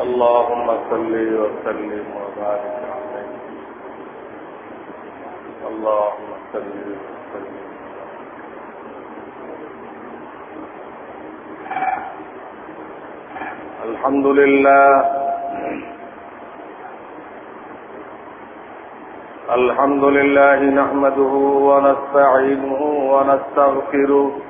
اللهم صل وسلم وبارك عليه. اللهم صل وسلم. الحمد لله. الحمد لله نحمده ونستعينه ونستغفره.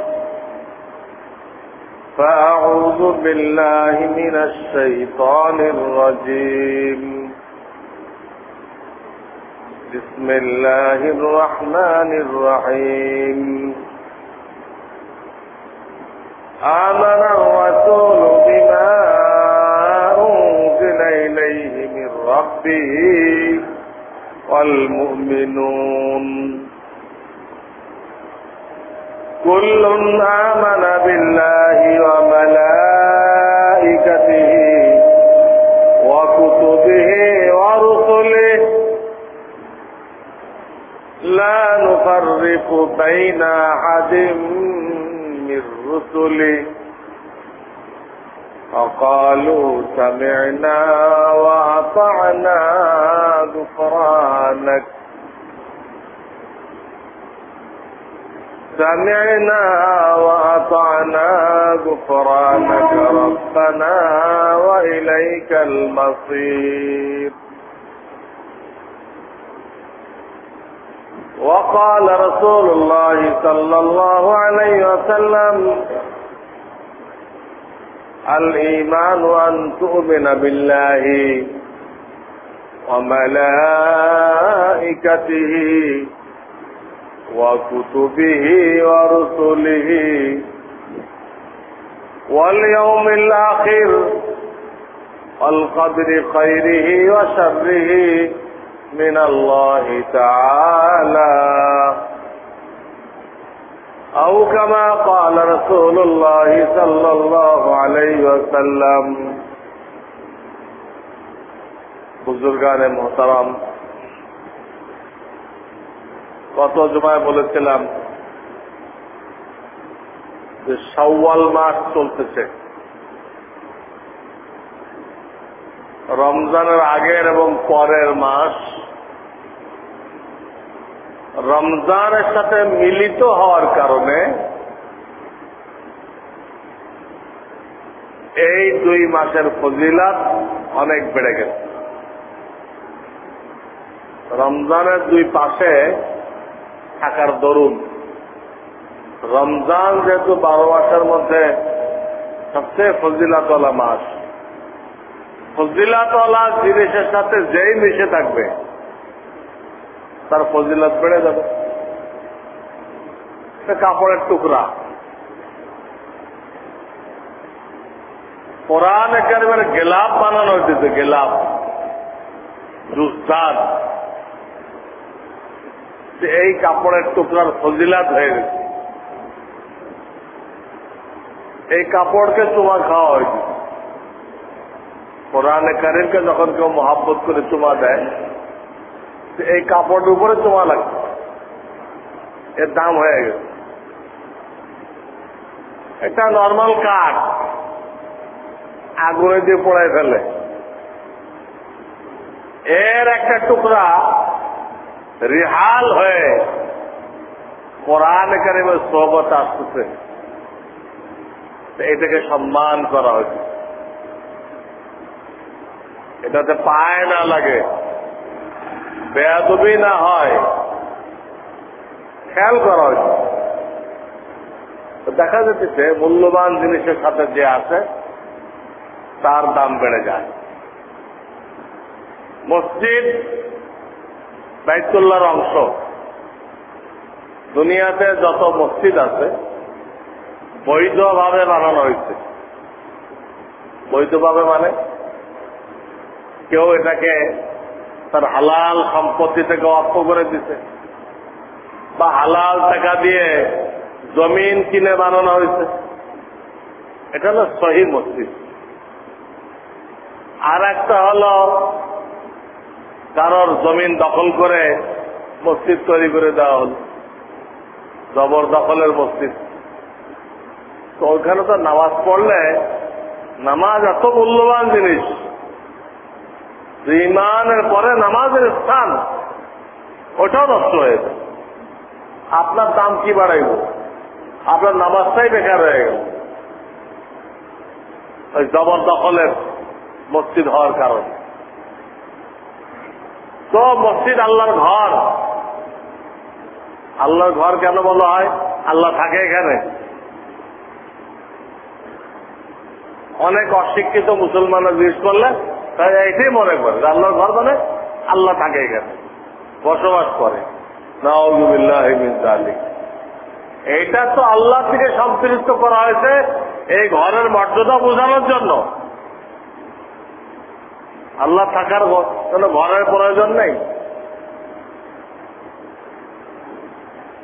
فأعوذ بالله من الشيطان الرجيم. بسم الله الرحمن الرحيم. آمن الرسول بما أنزل إليه من ربه والمؤمنون. كل آمن بالله وملائكته وكتبه ورسله. لا نفرق بين أحد من رسله. فقالوا سمعنا وأطعنا غفرانك. سمعنا وأطعنا غفرانك ربنا وإليك المصير. وقال رسول الله صلى الله عليه وسلم الإيمان أن تؤمن بالله وملائكته وكتبه ورسله واليوم الآخر، القدر خيره وشره من الله تعالى. أو كما قال رسول الله صلى الله عليه وسلم، بزرگان محترم গত জমায় বলেছিলাম যে সাওয়াল মাস চলতেছে। রমজানের আগের এবং পরের মাস রমজানের সাথে মিলিত হওয়ার কারণে এই দুই মাসের ফজিলাত অনেক বেড়ে গেছে। রমজানের দুই পাশে থাকার দরুন। রমজান যেহেতু বারো মাসের মধ্যে সবচেয়ে ফজিলাতলা মাস। ফজিলাতলা জিনিসের সাথে যেই মিশে থাকবে, তার ফজিলত বেড়ে যাবে। কাপড়ের টুকরা। কোরআন একেবারে গেলাপ বানানো হয়েছে গেলাপ। জুস্তাদ এই কাপড়ের টুকরার ফজিলাত হয়ে গেছে। এই কাপড়কে তোমার খাওয়া হয়েছে। কোরআনে কারিমকে যখন কেউ মহাব্বত করে চুমা দেয় এই কাপড়ের উপরে চুমা লাগবে। এর দাম হয়ে গেছে। একটা নর্মাল কাঠ। আগুনে দিয়ে পোড়াই ফেলে। এর একটা টুকরা রিহাল হয়ে কোরআন কারিমের সোহবত আসতেছে। এটাকে সম্মান করা হয়েছে। এটাতে পায় না লাগে। বেয়াদবি না হয়। খেয়াল করা হয়েছে। দেখা যাচ্ছে মূল্যবান জিনিসের সাথে যে আছে, তার দাম বেড়ে যায়। মসজিদ বাইতুল্লাহর অংশ। দুনিয়াতে যত মসজিদ আছে, বৈধভাবে বানানো হয়েছে। বৈধভাবে মানে? কেউ এটাকে তার হালাল সম্পত্তি থেকে অর্থ করে দিছে। বা হালাল টাকা দিয়ে জমিন কিনে বানানো হয়েছে। এটা হলো সহি মসজিদ। আর একটা হল কারোর জমিন দখল করে মসজিদ তৈরি করে দেওয়া হল। জবর দখলের মসজিদ। তো ওইখানে তো নামাজ পড়লে নামাজ এত মূল্যবান জিনিস ইমানের পরে নামাজের স্থান, ওটাও নষ্ট হয়েছে আপনার দাম কি বাড়াইব? আপনার নামাজটাই বেকার হয়ে গেল। ওই জবরদখলের মসজিদ হওয়ার কারণে। তো মসজিদ আল্লাহর ঘর। আল্লাহর ঘর কেন বলা হয়? আল্লাহ থাকে এখানে। অনেক অশিক্ষিত মুসলমানরা জিজ্ঞেস করলে তাই এটাই মনে করে আল্লাহর ঘর মানে আল্লাহ থাকে এখানে, বসবাস করে। এইটা তো আল্লাহ থেকে সম্পৃক্ত করা হয়েছে এই ঘরের মর্যাদা বোঝানোর জন্য। আল্লাহ থাকার কোন ঘরের প্রয়োজন নেই।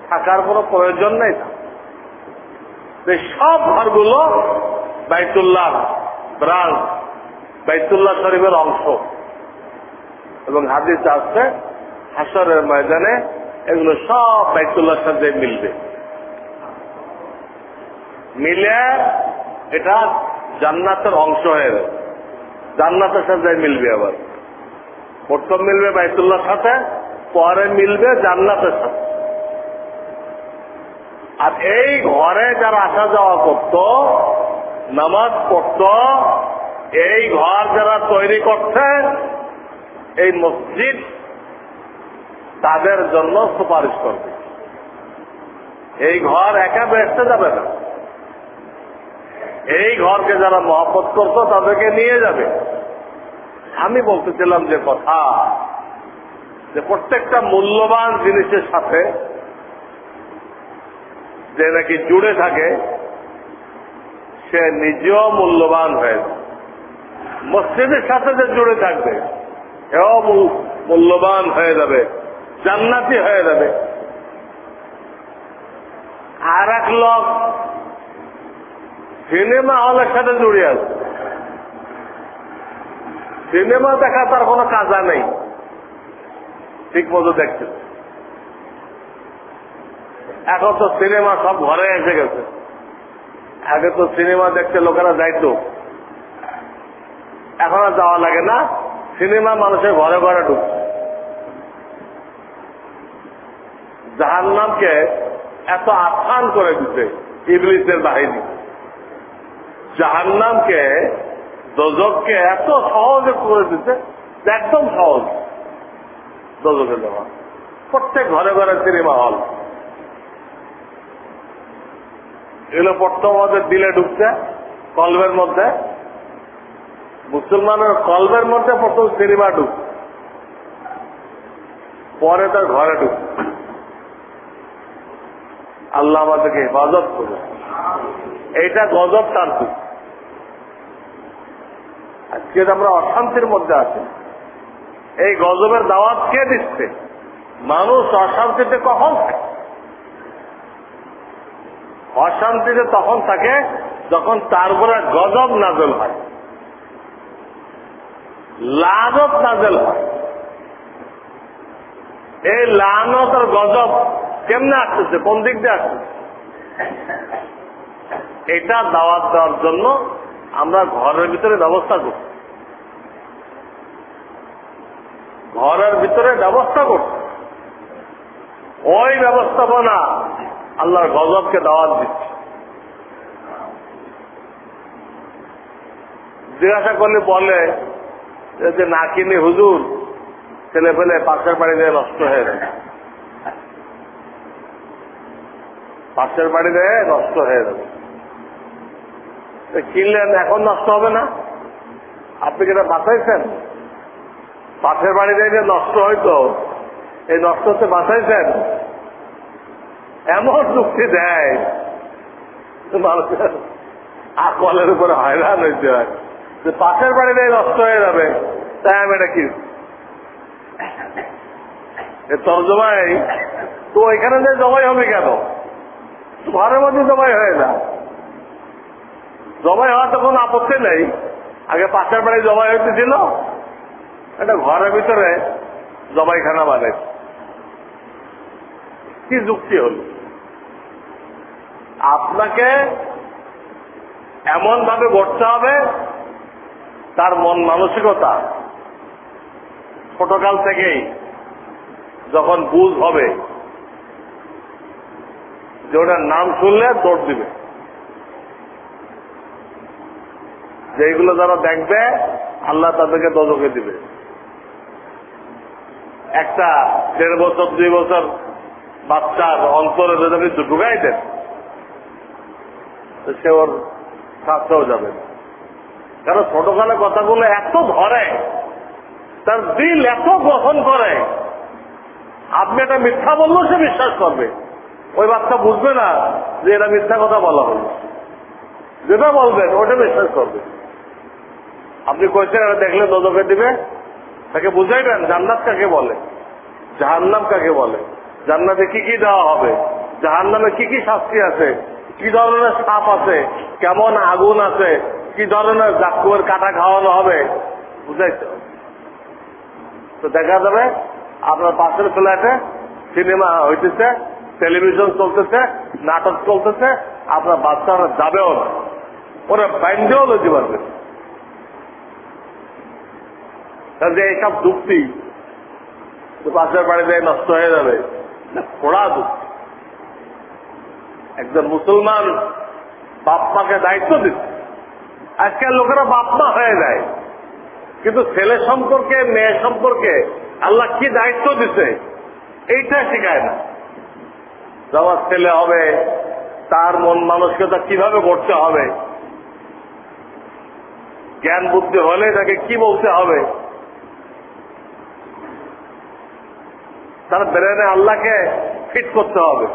থাকার কোন প্রয়োজন নেই। সব ঘরগুলো বাইতুল্লাহ ব্রাঞ্চ বাইতুল্লাহ শরীফের অংশ। এবং হাদিস আসছে হাসরের ময়দানে এগুলো সব বাইতুল্লাহর সাথে মিলবে। মিলে এটা জান্নাতের অংশ হয়ে যাবে। জান্নাতের সাথে মিলবে আবার। প্রথম মিলবে বাইতুল্লাহর সাথে, পরে মিলবে জান্নাতের সাথে। আর এই ঘরে যারা আসা যাওয়া করত, নামাজ পড়ত, এই ঘর যারা তৈরি করছে, এই মসজিদ তাদের জন্য সুপারিশ করবে। এই ঘর একা বেসতে যাবে না। এই ঘরকে যারা মহব্বত করতো তাদেরকে নিয়ে যাবে। আমি বলতেছিলাম যে কথা, যে প্রত্যেকটা মূল্যবান জিনিসের সাথে যে নাকি জুড়ে থাকে, সে নিজেও মূল্যবান হয়ে মসজিদের সাথে যে জুড়ে থাকবে এও মূল্যবান হয়ে যাবে, জান্নাতি হয়ে যাবে। আর এক লোক সিনেমা হলের সাথে জুড়ে আছে। সিনেমা দেখা তার কোনো কাজা নেই। ঠিক মতো দেখছে এখন তো সিনেমা সব ঘরে এসে গেছে। আগে তো সিনেমা দেখতে লোকেরা যাইতো। এখন আর যাওয়া লাগে না। সিনেমা মানুষের ঘরে ঘরে ঢুকছে। জাহান নামকে এত আসান করে দিতে ইংলিশের বাহিনী। জাহান নামকে দোজককে এত সহজে করে দিতে একদম সহজ। দোজকে দেওয়া প্রত্যেক ঘরে ঘরে সিনেমা হল। এগুলো প্রথম আমাদের দিলে ঢুকছে, কলবের মধ্যে। মুসলমানের কলবের মধ্যে প্রথম সিনেমা ঢুক। পরে তার ঘরে ঢুক। আল্লাহ আমাদেরকে হেফাজত করবে এইটা গজব তার দুঃখ আজকে আমরা অশান্তির মধ্যে আছি, এই গজবের দাওয়াত কে দিচ্ছে? মানুষ অশান্তিতে কখন অশান্তিতে তখন থাকে যখন তার উপরে গজব নাজল হয়, লানত নাজেল হয়। এই লানত আর গজব কেমনে আসতেছে? কোন দিক দিয়ে আসতেছে? এটা দাওয়াত দেওয়ার জন্য আমরা ঘরের ভিতরে ব্যবস্থা করছি ঘরের ভিতরে ব্যবস্থা করছি ওই ব্যবস্থাপনা আল্লাহর গজবকে দাওয়াত দিচ্ছে। জিজ্ঞাসা করলে বলে যে না কিনে হুজুর, ছেলে ফেলে পাশের বাড়িতে নষ্ট হয়ে যায় পাশের বাড়িতে নষ্ট হয়ে যাবে কিনলেন এখন নষ্ট হবে না? আপনি এটা বাঁচাইছেন? পাশের বাড়িতে যে নষ্ট হইতো এই নষ্ট হতে বাঁচাইছেন? এমন যুক্তি দেয়। মানুষের আকলের উপরে হয়রান হইতে হয়। যে পাশের বাড়িতে নষ্ট হয়ে যাবে। তাই আমি এটা কি তর্জমায়, তো এখানে যে জমাই হবে কেন? ঘরের মধ্যে জমাই হয়ে না। জমাই হওয়ার তো কোনো আপত্তি নেই। আগে পাশের বাড়ি জমাই হইতেছিল। এটা ঘরের ভিতরে জবাইখানা মানে কি যুক্তি হল? আপনাকে এমন ভাবে গড়তে হবে, তার মন মানসিকতা ছোটকাল থেকেই যখন বুঝ হবে যে ওটার নাম শুনলে দৌড় দিবে। যেগুলো যারা দেখবে, আল্লাহ তাদেরকে দজকে দিবে। একটা দেড় বছর, দুই বছর বাচ্চার অন্তরে যদি ঢুকাই দেন সে ওর শাস্তেও যাবে কারণ ছোটকালে কথাগুলো এত ধরে, তার দিল এত গ্রহণ করে, আপনি একটা মিথ্যা বললেও সে বিশ্বাস করবে। ওই বাচ্চা বুঝবে না যে এটা মিথ্যা কথা বলা হলো যেটা বলবেন, ওটা বিশ্বাস করবে। আপনি কইছেন এটা দেখলে দোদকে দিবে? তাকে বুঝাইবেন জান্নাত কাকে বলে? জাহান্নাম কাকে বলে? জান্নাতে কি কি দেওয়া হবে? জাহান্নামে কি কি শাস্তি আছে? কি ধরনের সাপ আছে? কেমন আগুন আছে? কি ধরনের জাকুয়ের কাটা খাওয়ানো হবে? বুঝাইতে তো দেখা যাবে, আপনার পাশের ফ্ল্যাটে সিনেমা হইতেছে, টেলিভিশন চলতেছে, নাটক চলতেছে, আপনার বাচ্চারা যাবেও না। ওরা বাইন্ডেও লইতে পারবে যে এইসব যুক্তি পাশের বাড়িতে নষ্ট হয়ে যাবে পড়া যুক্তি। একজন মুসলমান বাপ্পাকে দায়িত্ব দিচ্ছে। আজকাল লোকেরা বাপ্পা হয়ে যায়। কিন্তু ছেলে সম্পর্কে, মেয়ে সম্পর্কে আল্লাহ কি দায়িত্ব দিছে, এইটা শেখায় না। যাওয়ার ছেলে হবে, তার মন মানসিকতা কীভাবে করতে হবে? জ্ঞান বুদ্ধি হলে তাকে কি বলতে হবে? তার ব্রেনে আল্লাহকে ফিট করতে হবে।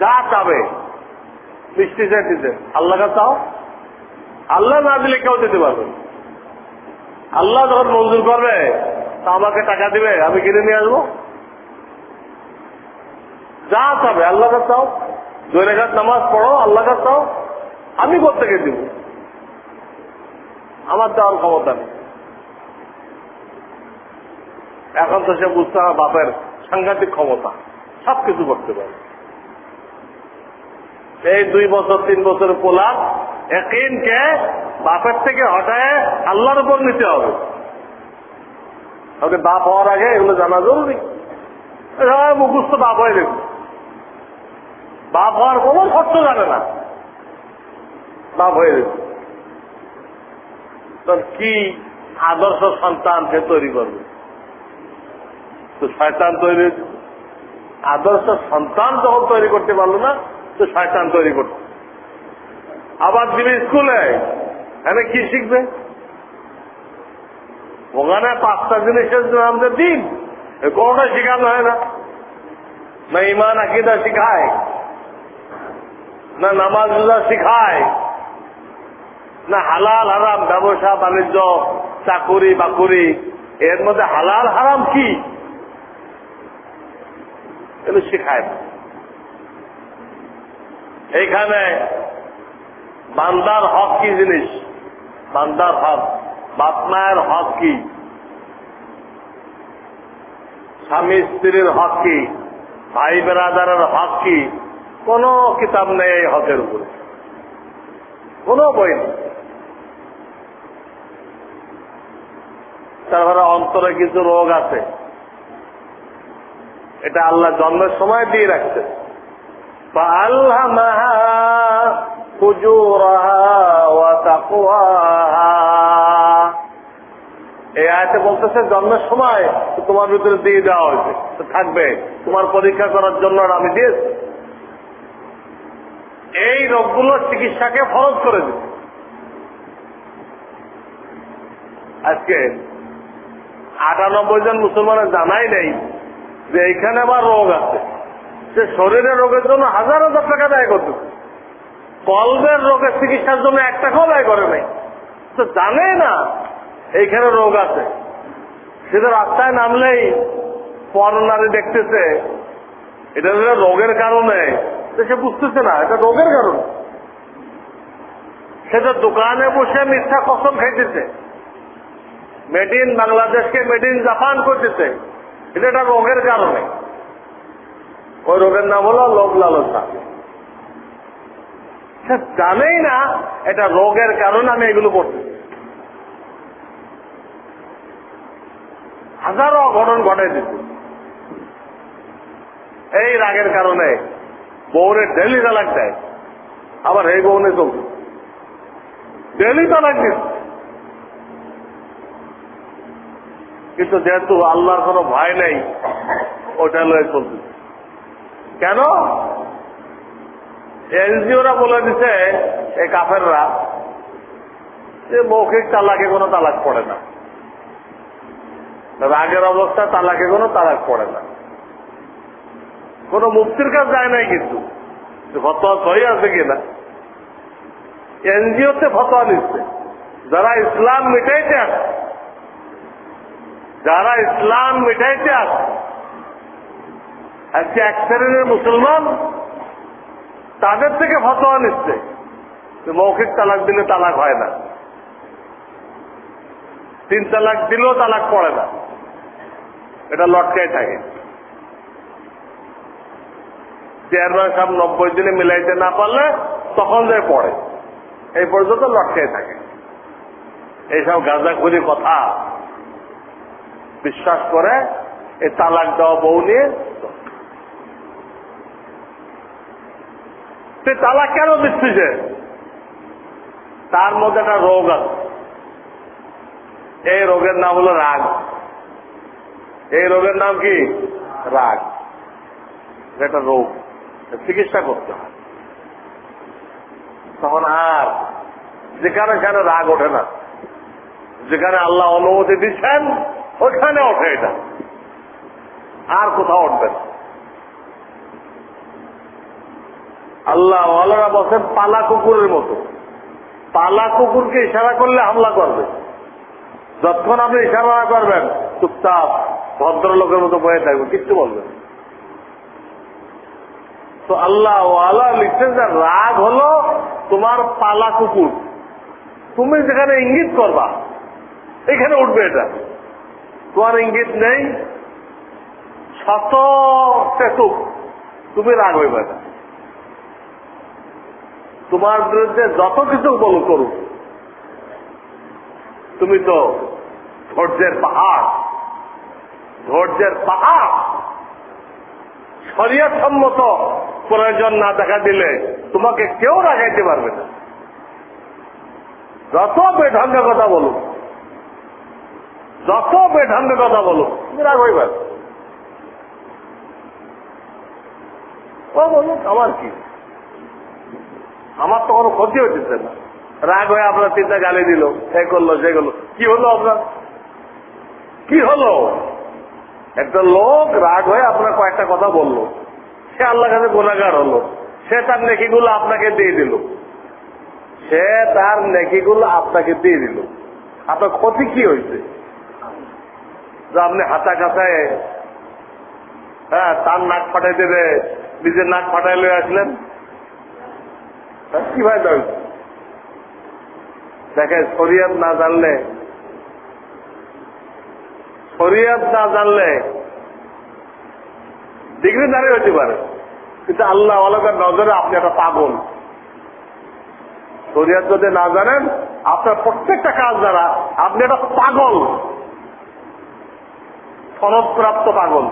যা চাবে মিষ্টি চাই দিতে আল্লাহকে চাও? আল্লাহ না দিলে কেউ দিতে পারবে আল্লাহ যখন মঞ্জুর করবে, তা আমাকে টাকা দিবে, আমি কিনে নিয়ে আসব। যা চাবে আল্লাহ কাছে চাও। দুই রেখার নামাজ পড়ো আল্লাহ কাছে চাও। আমি কোথেকে দিব। আমার দেওয়ার ক্ষমতা নেই। এখন তো সে বুঝতে হবে বাপের সাংঘাতিক ক্ষমতা। সব কিছু করতে পারে। এই দুই বছর, তিন বছর পোলা একদিনকে বাপের থেকে হটায় আল্লাহর উপর নিতে হবে। তাহলে বাপ হওয়ার আগে এগুলো জানা জরুরি। মুখস্থ বাপ হয়ে দেখবে বাপ হওয়ার কোনো শর্ত জানে না। বাপ হয়ে তোর কি আদর্শ সন্তান সে তৈরি করবে? তো শয়তান তৈরি, আদর্শ সন্তান যখন তৈরি করতে পারল না, তো শয়তান তৈরি করতে। আবার দিবে স্কুলে এখানে কি শিখবে? ওখানে পাঁচটা জিনিসের আমাদের দিন। এ কোনটা শেখানো হয় না। না ইমান, আকিদা শিখায়। না নামাজ রোজা শিখায়। না হালাল, হারাম, ব্যবসা, বাণিজ্য, চাকুরি, বাকুরি। এর মধ্যে হালাল, হারাম কি? এগুলো শেখায় না। এইখানে বান্দার হক কি জিনিস? বান্দার হক। বাপ মায়ের হক কি? স্বামী স্ত্রীর হক কি? ভাই বেড়াদারের হক কি? কোন কিতাব নেই এই হকের উপরে। কোন বই নেই। তারপরে অন্তরে কিছু রোগ আছে। এটা আল্লাহ জন্মের সময় দিয়ে রাখছে। এই আয়তে বলতেছে, জন্মের সময় তোমার ভিতরে দিয়ে দেওয়া হয়েছে থাকবে। তোমার পরীক্ষা করার জন্য আমি দিয়েছি। এই রোগগুলোর চিকিৎসাকে ফরজ করে দিতে আজকে আটানব্বই জন মুসলমানের জানাই নেই যে এইখানে আবার রোগ আছে। সে শরীরের রোগের জন্য হাজার হাজার টাকা ব্যয় করতেছে কলবের রোগের চিকিৎসার জন্য এক টাকাও ব্যয় করে নাই। তো জানে না, এইখানে রোগ আছে। সে তো রাস্তায় নামলেই পরনারী দেখতেছে, এটা রোগের কারণে। তো সে বুঝতেছে না, এটা রোগের কারণে। সেটা দোকানে বসে মিথ্যা কসম খাইতেছে। মেড ইন বাংলাদেশকে মেড ইন জাপান করতেছে। এটা একটা রোগের কারণে। ওই রোগের নাম হলো লোক লালসা। সে জানেই না, এটা রোগের কারণে আমি এগুলো করতেছি হাজারো অঘটন ঘটাই দিচ্ছে এই রাগের কারণে বউরে ডেলি তালাক দেয় আবার এই বউনে চলছে। ডেলি তালাক দিচ্ছে কিন্তু যেহেতু আল্লাহর কোনো ভয় নেই, ওটা লয়ে চলছে কেন? এনজিওরা বলে দিছে এই কাফেররা, যে মৌখিক তালাকে কোনো তালাক পড়ে না। রাগের অবস্থা তালাকে কোনো তালাক পড়ে না। কোন মুক্তির কাজ যায় নাই কিন্তু। ফতোয়া সহি আছে কিনা? এনজিওতে ফতোয়া নিচ্ছে। যারা ইসলাম মিটাইতে আসে যারা ইসলাম মিটাইতে আসে আজকে এক শ্রেণির মুসলমান, তাদের থেকে ফতোয়া নিচ্ছে মৌখিক তালাক দিলে তালাক হয় না। তিন তালাক দিলেও তালাক পড়ে না। এটা লটকাই থাকে। চেয়ারম্যান সাহেব নব্বই দিনে মিলাইতে না পারলে তখন যে পড়ে, এই পর্যন্ত লটকাই থাকে। এইসব গাঁজাখুরি কথা। বিশ্বাস করে এই তালাক দেওয়া বউ নিয়ে সে তালাক কেন দিচ্ছি যে? তার মধ্যে একটা রোগ আছে। এই রোগের নাম হলো রাগ। এই রোগের নাম কি? রাগ। এটা রোগ। চিকিৎসা করতে হয়। তখন আর যেখানে সেখানে রাগ ওঠে না। যেখানে আল্লাহ অনুমতি দিচ্ছেন ওইখানে ওঠে এটা। আর কোথাও উঠবে না। আল্লাহ আল্লাহরা বলছেন, পালা কুকুরের মতো। পালা কুকুরকে ইশারা করলে হামলা করবে। যতক্ষণ আপনি ইশারা করবেন, চুপচাপ ভদ্রলোকের মতো বয়ে থাকবে, কিচ্ছু বলবেন তো আল্লাহ আল্লাহ লিখছেন যে, রাগ হলো তোমার পালা কুকুর। তুমি যেখানে ইঙ্গিত করবা, এখানে উঠবে এটা। তোমার ইঙ্গিত নেই? শত চেতুক তুমি রাগ হইবে না। তোমার বিরুদ্ধে যত কিছু বল করুক, তুমি তো ধৈর্যের পাহাড়। ধৈর্যের পাহাড়। শরীয় সম্মত প্রয়োজন না দেখা দিলে তোমাকে কেউ রাগাইতে পারবে না। যত বেঢঙ্গ কথা বলুক যত বেঢঙ্গ কথা বলুক তুমি রাগ হইবার ও বলুক আমার কি? আমার তো কোনো ক্ষতি হচ্ছে না। রাগ হয়ে আপনার চিন্তা গালি দিল সে করল সে করল। কি হলো আপনার? কি হলো? একটা লোক রাগ হয়ে আপনার কয়েকটা কথা বলল। সে আল্লাহ কাছে গোনাগার হলো। সে তার নেকিগুলো আপনাকে দিয়ে দিল। সে তার নেকিগুলো আপনাকে দিয়ে দিল। আপনার ক্ষতি কি হয়েছে যে আপনি হাতা কাছায় হ্যাঁ তার নাক ফাটাই দেবে, নিজের নাক ফাটাই লয়ে আসলেন? কি ফায়দা হয়েছে দেখে শরীয়ত না জানলে, শরিয়াত না জানলে ডিগ্রি দাঁড়িয়ে হতে পারে। কিন্তু আল্লাহ আলাদার নজরে আপনি একটা পাগল। শরিয়াত যদি না জানেন, আপনার প্রত্যেকটা কাজ দ্বারা আপনি একটা পাগল। সনদপ্রাপ্ত পাগল।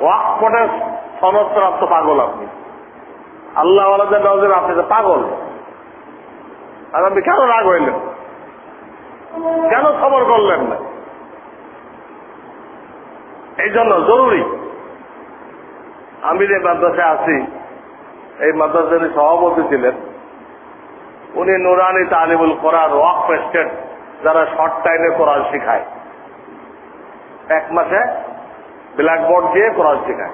ওয়াকফটের সনদপ্রাপ্ত পাগল আপনি। আল্লাহ নজরে আপনি তো পাগল। আর আপনি কেন রাগ হইলেন? কেন খবর করলেন না? এই জন্য জরুরি। আমি যে মাদ্রাসায় আছি, এই মাদ্রাসার সভাপতি ছিলেন, উনি নুরানি তালিমুল কোরআন ওয়াক প্রেসিডেন্ট যারা শর্ট টাইমে কোরআন শেখায়। এক মাসে ব্ল্যাকবোর্ড দিয়ে কোরআন শেখায়।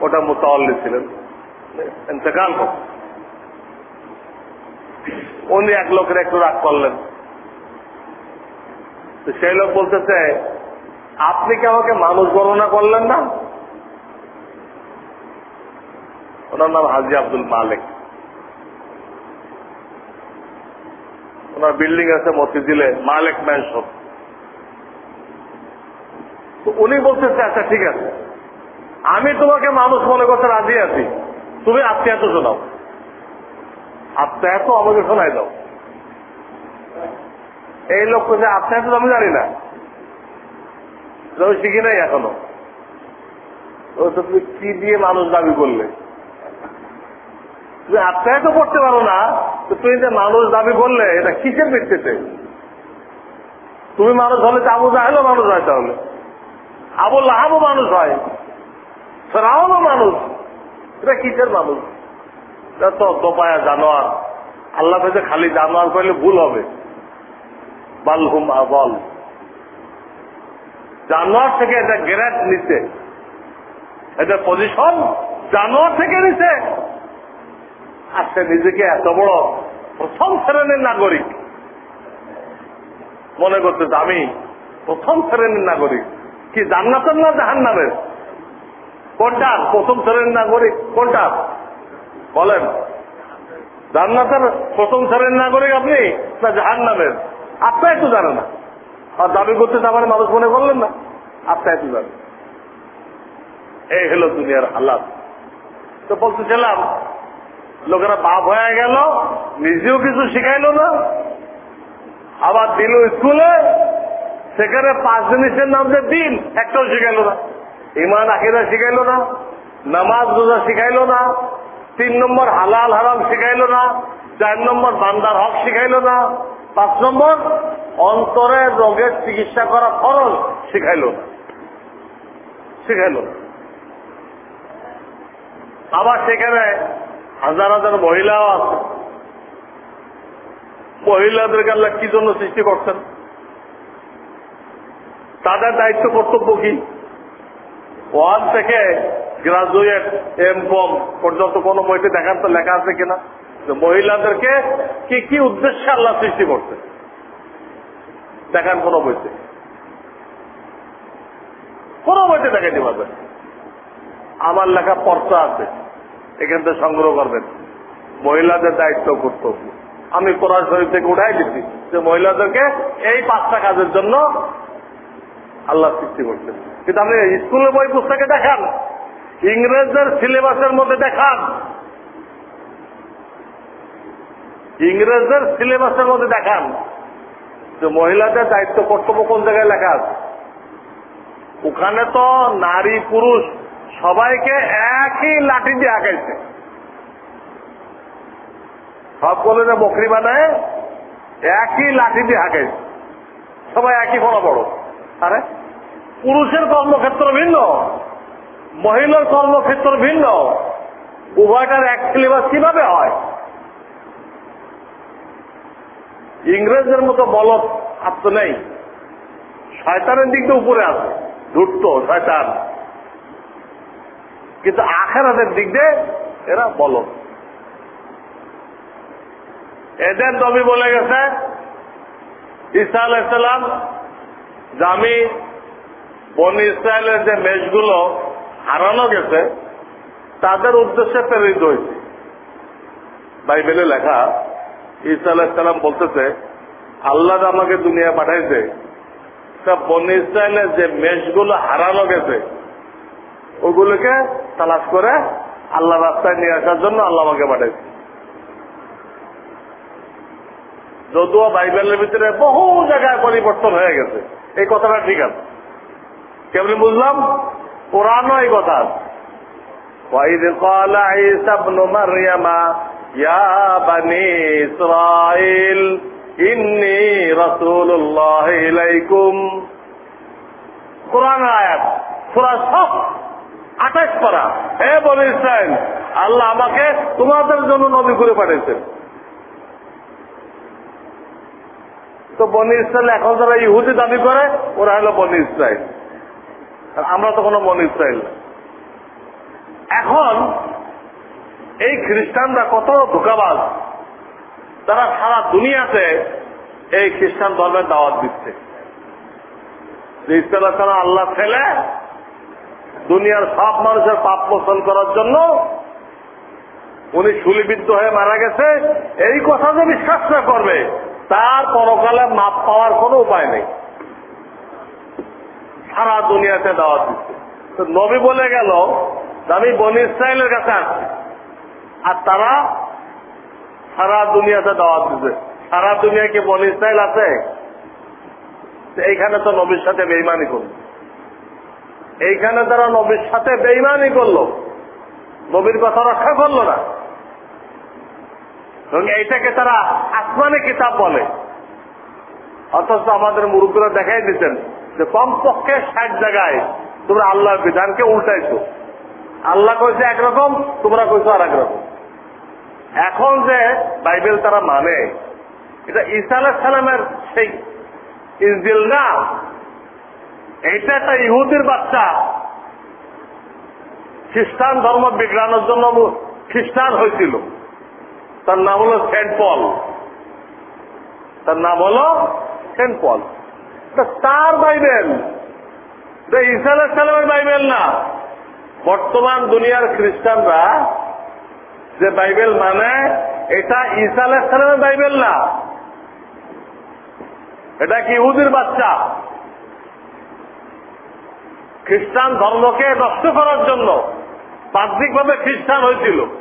ওটা মোতাল্লি ছিলেন। ইন্তেকাল কর উনি এক লোকের একটু রাগ করলেন। সেই লোক বলতেছে, আপনি কি আমাকে মানুষ গণনা করলেন না? ওনার নাম হাজি আব্দুল মালিক। ওনার বিল্ডিং আছে মতি মতিঝিলে মালিক ম্যানশন। তো উনি বলতেছে আচ্ছা ঠিক আছে। আমি তোমাকে মানুষ মনে করতে রাজি আছি। তুমি আত্মীয়ত শোনাও। আত্মীয়ত আমাকে শোনাই দাও। এই লোক যে আত্মীয়ত আমি জানি না। আমি শিখি নাই এখনও। ও তো তুমি কি দিয়ে মানুষ দাবি করলে? তুমি আত্মীয়ত করতে পারো না, তো তুমি যে মানুষ দাবি করলে, এটা কিসের ভিত্তিতে? তুমি মানুষ হলে তো আবু জাহেলও মানুষ হয় তাহলে। আবু লাহাবও মানুষ হয়, ফেরাউনও মানুষ। এটা কিসের মানুষ? এটা তো জানোয়ার। আল্লাহ পেতে খালি জানোয়ার করলে ভুল হবে। বালহুম বল জানোয়ার থেকে এটা গ্রেড নিতে এটা পজিশন জানোয়ার থেকে নিতে আর সে নিজেকে এত বড় প্রথম শ্রেণির নাগরিক। মনে করতেছে আমি প্রথম শ্রেণির নাগরিক। কি জান্নাতের না জাহান নামের কোনটা প্রথম শ্রেণির নাগরিক কোনটা বলেন। জান্নাতের প্রথম শ্রেণির নাগরিক আপনি না জাহান নামের আপনার একটু জানে না। আর দাবি করতে আমার মানুষ মনে করলেন না। আপনার একটু জানেন। এই হলো দুনিয়ার হালাত। তো বলতেছিলাম, লোকেরা বাপ হয়ে গেল, নিজেও কিছু শিখাইলো না, আবার দিল স্কুলে সেখানে পাঁচ জিনিসের নাম যে দিন, একটাও শিখাইলো না। ইমান আকিদা শিখাইলো না, নামাজ, রোজা শিখাইলো না, তিন নম্বর হালাল হারাম শিখাইলো না, চার নম্বর বান্দার হক শিখাইলো না, পাঁচ নম্বর অন্তরে রোগের চিকিৎসা করা খরচ শিখাইলো না। শিখাইলো আবার সেখানে হাজার হাজার মহিলাও আছে। মহিলাদেরকে আল্লাহ কি জন্য সৃষ্টি করছেন? তাদের দায়িত্ব কর্তব্য কি? ওয়ান থেকে গ্রাজুয়েট এম কম পর্যন্ত কোন বইতে দেখার তো লেখা আছে কিনা? মহিলাদেরকে কি কি উদ্দেশ্যে আল্লাহ সৃষ্টি করছে? দেখান কোন বইতে। কোন বইতে দেখাইতে পারবেন আমার লেখা পর্চা আছে। এখান থেকে সংগ্রহ করবেন। মহিলাদের দায়িত্ব কর্তব্য। আমি কোরআন শরীফ থেকে উঠাই দিচ্ছি যে মহিলাদেরকে এই পাঁচটা কাজের জন্য আল্লাহ সৃষ্টি করছেন। কিন্তু আপনি স্কুলের বই পুস্তকে দেখান, ইংরেজদের সিলেবাসের মধ্যে দেখান। ইংরেজদের সিলেবাসের মধ্যে দেখান যে মহিলাদের দায়িত্ব কর্তব্য কোন জায়গায় লেখা আছে। ওখানে তো নারী, পুরুষ সবাইকে একই লাঠি দিয়ে আঁকাইছে সব বলে যে বকরি বানায়, একই লাঠি দিয়ে আঁকাইছে সবাই একই বড় বড়। আরে, পুরুষের কর্মক্ষেত্র ভিন্ন, মহিলার কর্মক্ষেত্র ভিন্ন। উভয়টার এক সিলেবাস কীভাবে হয়? ইংরেজদের মতো বলত আর তো নেই। শয়তানের দিক দিয়ে উপরে আছে, ধূর্ত শয়তান। কিন্তু আখেরাতের দিক দিয়ে এরা বলত এদের নবী বলে গেছে, ঈসা আলাইসাল্লাম যে আমি বন ইসরায়েলের যে মেষগুলো হারানো গেছে, তাদের উদ্দেশ্যে প্রেরিত হয়েছে। বাইবেলে লেখা আলাইসাল্লাম বলতেছে, আল্লাহ আমাকে দুনিয়া পাঠাইছে, তা বনি ইসরায়েলের যে মেষগুলো হারানো গেছে, ওগুলোকে তালাশ করে আল্লাহ রাস্তায় নিয়ে আসার জন্য আল্লাহ আমাকে পাঠাইছে। যদিও বাইবেলের ভিতরে বহু জায়গায় পরিবর্তন হয়ে গেছে। এই কথাটা ঠিক আছে কেমনি বুঝলাম পুরানো এই কথা وإذ قال عيسى ابن مريم يا بني إسرائيل إني رسول الله إليكم কোরআন আয়াত সুরা সব আঠাশ পারা হে বলে ইসরায়েল আল্লাহ আমাকে তোমাদের জন্য নবী করে পাঠিয়েছেন তো বনি ইসরায়েল এখন যারা ইহুদি দাবি করে, ওরা হলো বনি ইসরায়েল। আমরা তো কোনো বনি ইসরায়েল এখন এই খ্রিস্টানরা কত ধোকাবাজ। তারা সারা দুনিয়াতে এই খ্রিস্টান ধর্মের দাওয়াত দিচ্ছে। ইসলাম আল্লাহ ছেলে দুনিয়ার সব মানুষের পাপ মোচন করার জন্য উনি শুলিবিদ্ধ হয়ে মারা গেছে। এই কথা যে বিশ্বাস না করবে। তার পরকালে মাপ পাওয়ার কোনো উপায় নেই। সারা দুনিয়াতে দাওয়াত দিচ্ছে। তো নবী বলে গেল আমি বনি ইসরায়েলের কাছে আসছি। আর তারা সারা দুনিয়াতে দাওয়াত দিচ্ছে। সারা দুনিয়ায় কি বনি ইসরায়েল আছে? এইখানে তো নবীর সাথে বেইমানি করল। এইখানে তারা নবীর সাথে বেইমানি করল। নবীর কথা রক্ষা করল না। এবং এইটাকে তারা আসমানি কিতাব বলে। অথচ আমাদের মুরুব্বীরা দেখাই দিতেন যে কমপক্ষে ষাট জায়গায় তোমরা আল্লাহর বিধানকে উল্টাইছো। আল্লাহ কইছে একরকম, তোমরা কইছো আর একরকম এখন যে বাইবেল তারা মানে এটা ঈসা সালামের সেই ইসদিল না এটা একটা ইহুদির বাচ্চা। খ্রিস্টান ধর্ম বিজ্ঞানের জন্য খ্রিস্টান হয়েছিল তার নাম হলো সেন্ট পল। তার নাম হলো সেন্ট পল। তার বাইবেল। ঈসা আলাহ সালামের বাইবেল না। বর্তমান দুনিয়ার খ্রিস্টানরা যে বাইবেল মানে এটা ঈসা আলাহ সালামের বাইবেল না। এটা কি ইহুদির বাচ্চা? খ্রিস্টান ধর্মকে নষ্ট করার জন্য বাহ্যিকভাবে খ্রিস্টান হয়েছিল।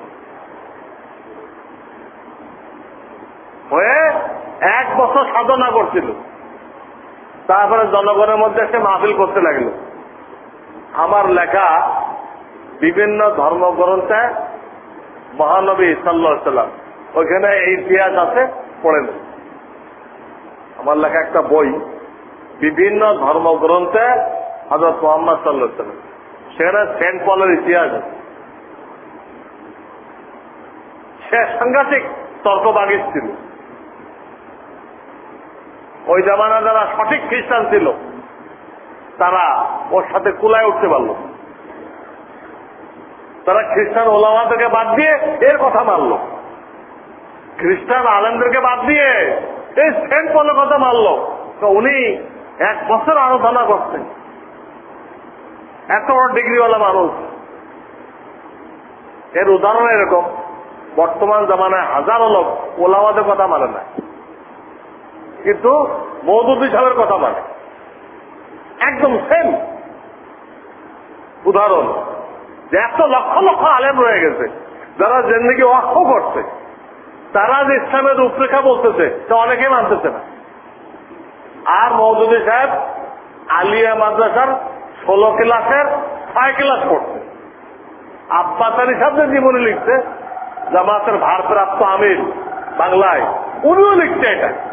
হয়ে এক বছর সাধনা করছিল। তারপরে জনগণের মধ্যে সে মাহফিল করতে লাগল। আমার লেখা বিভিন্ন ধর্মগ্রন্থে মহানবী সাল্লা সাল্লাম, ওইখানে এই ইতিহাস আছে, পড়ে নেই আমার লেখা একটা বই, বিভিন্ন ধর্মগ্রন্থে হজরত মোহাম্মদ সাল্লাহ সাল্লাম, সেখানে সেন্ট পলের ইতিহাস আছে। সে সাংঘাতিক তর্কবাগিস ছিল। ওই জামানা যারা সঠিক খ্রিস্টান ছিল, তারা ওর সাথে কুলায় উঠতে পারল। তারা খ্রিস্টান ওলামাদেরকে বাদ দিয়ে এর কথা মানল। খ্রিস্টান আলেমদেরকে বাদ দিয়ে এই সেন্ট পলের কথা মানল। তো উনি এক বছর আলোচনা করছেন। এত বড় ডিগ্রিওয়ালা মানুষ। এর উদাহরণ এরকম, বর্তমান জামানায় হাজারো লোক ওলামাদের কথা মানে না। কিন্তু মৌদুদ্দি সাহেবের কথা মানে। একদম সেম উদাহরণ, যে এত লক্ষ লক্ষ আলেম রয়ে গেছে, যারা জেন্দিকে অক্ষ করছে। তারা যে ইসলামের রূপরেখা বলতেছে, তা অনেকে মানতেছে না। আর মৌদুদি সাহেব আলিয়া মাদ্রাসার ষোলো ক্লাসের ছয় ক্লাস পড়ছে। আব্বাসারি সাহেব জীবনে লিখছে, জামাতের ভারপ্রাপ্ত আমির বাংলায়, উনিও লিখছে এটা।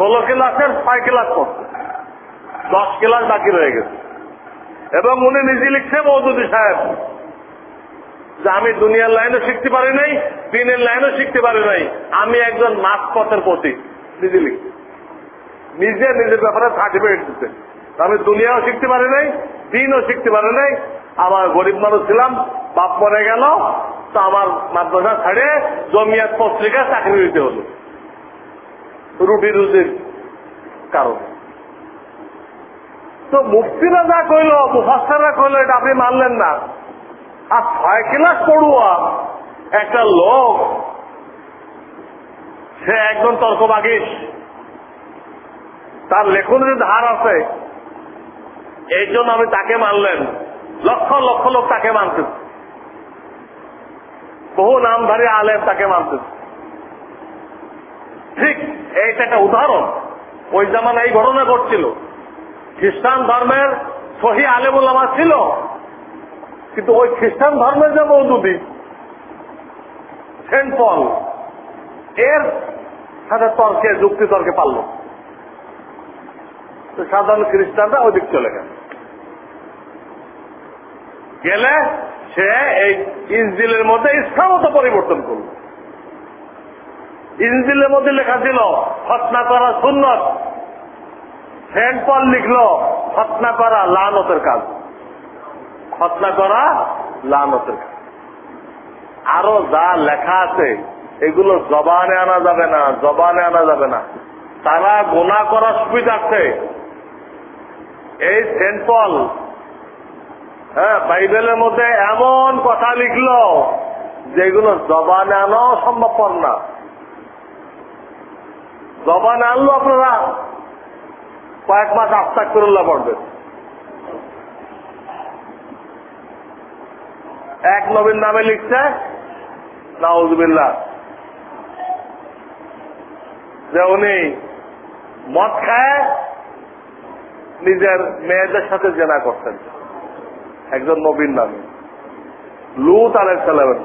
ষোলো ক্লাসের ছয় ক্লাস পড়ছে। দশ ক্লাস বাকি রয়ে গেছে। এবং উনি নিজে লিখছে, মৌদুদি সাহেব, যে আমি দুনিয়ার লাইনও শিখতে পারি নাই, দিনের লাইনও শিখতে পারি নাই, আমি একজন মাছ পথের প্রতীক, নিজে লিখছি। নিজে নিজের ব্যাপারে সার্টিফিকেট দিতে আমি দুনিয়াও শিখতে পারি নাই, দিনও শিখতে পারি নাই আমার গরিব মানুষ ছিলাম, বাপ মরে গেল, তো আমার মাদ্রাসা ছাড়ে জমিয়াত পত্রিকা চাকরি দিতে হলো। রুটি রুজির কারণে। তো মুক্তিরা যা কইল মুফাসারা কইল, এটা আপনি মানলেন না। আর ছয় ক্লাস পড়ুয়া একটা লোক, সে একজন তর্কবাগিস। তার লেখন লেখনের ধার আছে এই জন্য আমি তাকে মানলেন। লক্ষ লক্ষ লোক তাকে মানতেছে। বহু নামধারী আলেম তাকে মানতেছে। ঠিক, এইটা একটা উদাহরণ। ওই জামান এই ঘটনা ঘটছিল। খ্রিস্টান ধর্মের সহি আলেমুল্লামা ছিল। কিন্তু ওই খ্রিস্টান ধর্মের যে মৌদুদি সেন্ট পল, এর সাথে তর্কে যুক্তি তর্কে পারল। তো সাধারণ খ্রিস্টানরা ওই দিক চলে গেল। গেলে সে এই ইঞ্জিলের মধ্যে ইসলামত পরিবর্তন করল। ইঞ্জিলের মধ্যে লেখা ছিল খতনা করা সুন্নত। সেন্ট পল লিখলো খতনা করা লানতের কাজ। খতনা করা লানতের কাজ। আরও যা লেখা আছে, এগুলো জবানে আনা যাবে না, জবানে আনা যাবে না। তারা গোনা করার সুবিধার্থে এই সেন্ট পল হ্যাঁ বাইবেলের মধ্যে এমন কথা লিখলো, যেগুলো জবানে আনাও সম্ভবপর না। জবানে আনলো আপনারা। কয়েক মাস আস্তাক করল্লা পড়বেন এক নবীন নামে লিখছে নাউজবিল্লা যে উনি মদ খায়, নিজের মেয়েদের সাথে জেনা করতেন। একজন নবীন নামে। লুত আলাইসালামের